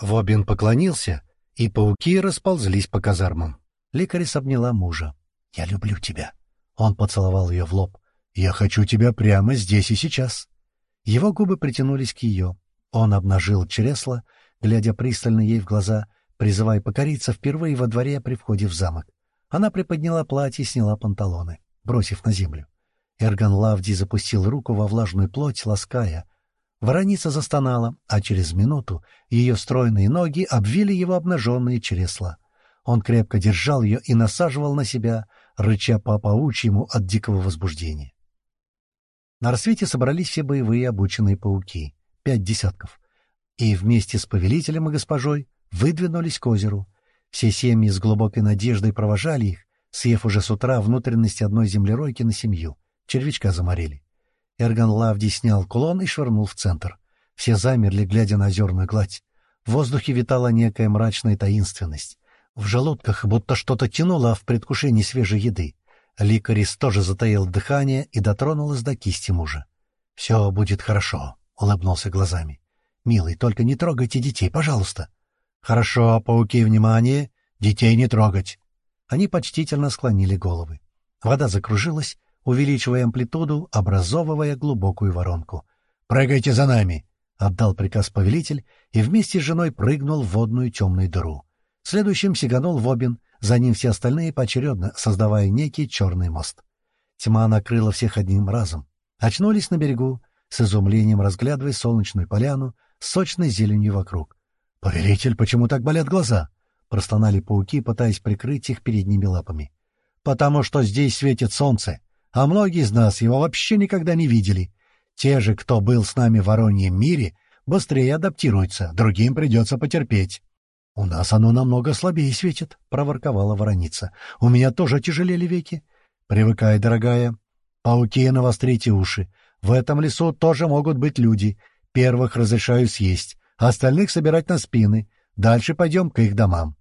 Вобин поклонился, и пауки расползлись по казармам. Ликарис обняла мужа. — Я люблю тебя. Он поцеловал ее в лоб. «Я хочу тебя прямо здесь и сейчас». Его губы притянулись к ее. Он обнажил чресло, глядя пристально ей в глаза, призывая покориться впервые во дворе при входе в замок. Она приподняла платье и сняла панталоны, бросив на землю. Эрган Лавди запустил руку во влажную плоть, лаская. Вороница застонала, а через минуту ее стройные ноги обвили его обнаженные чресла. Он крепко держал ее и насаживал на себя, рыча по паучьему от дикого возбуждения. На рассвете собрались все боевые обученные пауки, пять десятков, и вместе с повелителем и госпожой выдвинулись к озеру. Все семьи с глубокой надеждой провожали их, съев уже с утра внутренности одной землеройки на семью. Червячка заморили. Эрган Лавди снял кулон и швырнул в центр. Все замерли, глядя на озерную гладь. В воздухе витала некая мрачная таинственность. В желудках будто что-то тянуло в предвкушении свежей еды. Ликарис тоже затаил дыхание и дотронулась до кисти мужа. — Все будет хорошо, — улыбнулся глазами. — Милый, только не трогайте детей, пожалуйста. — Хорошо, пауки, внимание! Детей не трогать! Они почтительно склонили головы. Вода закружилась, увеличивая амплитуду, образовывая глубокую воронку. «Прыгайте за нами!» — отдал приказ повелитель и вместе с женой прыгнул в водную темную дыру. Следующим сиганул Вобин, за ним все остальные поочередно, создавая некий черный мост. Тьма накрыла всех одним разом. Очнулись на берегу, с изумлением разглядывая солнечную поляну с сочной зеленью вокруг. «Повелитель, почему так болят глаза?» — простонали пауки, пытаясь прикрыть их передними лапами. «Потому что здесь светит солнце, а многие из нас его вообще никогда не видели. Те же, кто был с нами в Вороньем мире, быстрее адаптируются, другим придется потерпеть». «У нас оно намного слабее светит», — проворковала вороница. «У меня тоже тяжелели веки». «Привыкай, дорогая. Пауки, навострите уши. В этом лесу тоже могут быть люди. Первых разрешаю съесть, а остальных собирать на спины. Дальше пойдем к их домам».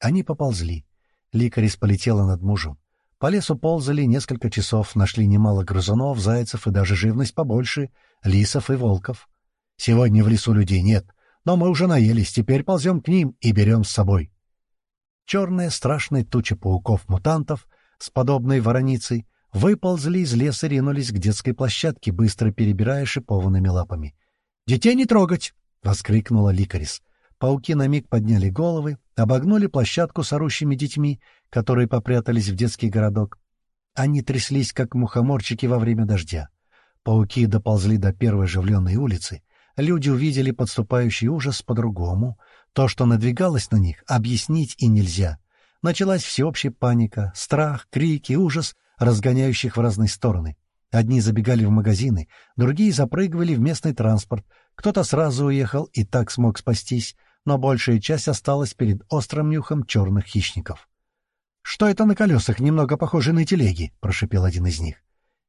Они поползли. Ликарис полетела над мужем. По лесу ползали несколько часов, нашли немало грызунов, зайцев и даже живность побольше, лисов и волков. Сегодня в лесу людей нет, но мы уже наелись, теперь ползем к ним и берем с собой. Черная страшная туча пауков-мутантов с подобной вороницей выползли из леса и ринулись к детской площадке, быстро перебирая шипованными лапами. «Детей не трогать!» — воскликнула Ликарис. Пауки на миг подняли головы, обогнули площадку с орущими детьми, которые попрятались в детский городок. Они тряслись, как мухоморчики во время дождя. Пауки доползли до первой оживленной улицы. Люди увидели подступающий ужас по-другому. То, что надвигалось на них, объяснить и нельзя. Началась всеобщая паника, страх, крики, ужас, разгоняющих в разные стороны. Одни забегали в магазины, другие запрыгивали в местный транспорт, кто-то сразу уехал и так смог спастись, но большая часть осталась перед острым нюхом черных хищников. «Что это на колесах, немного похоже на телеги?» — прошипел один из них.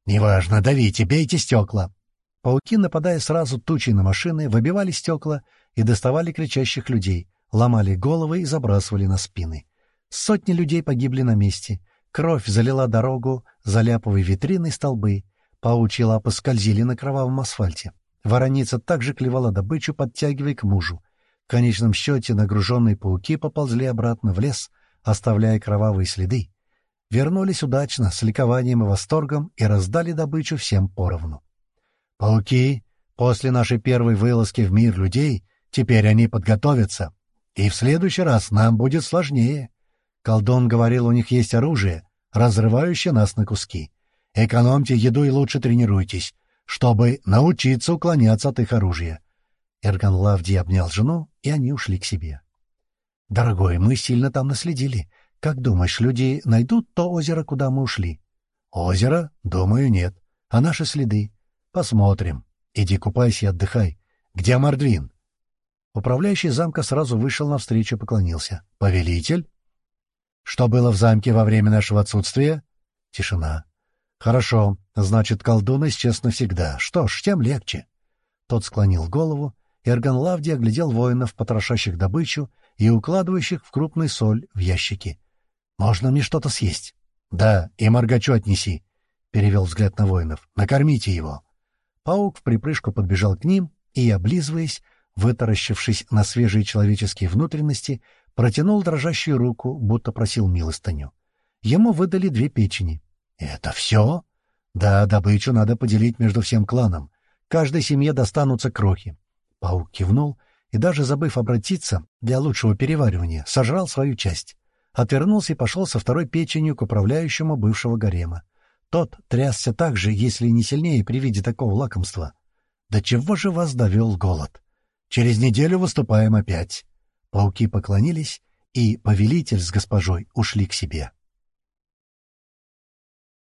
«Неважно, давите, бейте стекла!» Пауки, нападая сразу тучей на машины, выбивали стекла и доставали кричащих людей, ломали головы и забрасывали на спины. Сотни людей погибли на месте. Кровь залила дорогу, заляпывая витрины и столбы. Паучьи лапы скользили на кровавом асфальте. Вороница также клевала добычу, подтягивая к мужу. В конечном счете нагруженные пауки поползли обратно в лес, оставляя кровавые следы. Вернулись удачно, с ликованием и восторгом, и раздали добычу всем поровну. «Пауки, после нашей первой вылазки в мир людей, теперь они подготовятся, и в следующий раз нам будет сложнее». Колдун говорил, у них есть оружие, разрывающее нас на куски. Экономьте еду и лучше тренируйтесь, чтобы научиться уклоняться от их оружия. Эрган Лавди обнял жену, и они ушли к себе. — Дорогой, мы сильно там наследили. Как думаешь, люди найдут то озеро, куда мы ушли? — Озеро? Думаю, нет. А наши следы? Посмотрим. Иди купайся и отдыхай. Где Мордвин? Управляющий замка сразу вышел навстречу и поклонился. — Повелитель? — Что было в замке во время нашего отсутствия? Тишина. — Хорошо. Значит, колдун исчез навсегда. Что ж, тем легче. Тот склонил голову Эрган Лавди оглядел воинов, потрошащих добычу и укладывающих в крупный соль в ящики. — Можно мне что-то съесть? — Да, и Маргачу отнеси, — перевел взгляд на воинов. — Накормите его. Паук в припрыжку подбежал к ним и, облизываясь, вытаращившись на свежие человеческие внутренности, протянул дрожащую руку, будто просил милостыню. Ему выдали две печени. — Это все? — Да, добычу надо поделить между всем кланом. Каждой семье достанутся крохи. Паук кивнул и, даже забыв обратиться для лучшего переваривания, сожрал свою часть. Отвернулся и пошел со второй печенью к управляющему бывшего гарема. Тот трясся так же, если не сильнее, при виде такого лакомства. «Да чего же вас довел голод? Через неделю выступаем опять». Пауки поклонились, и повелитель с госпожой ушли к себе.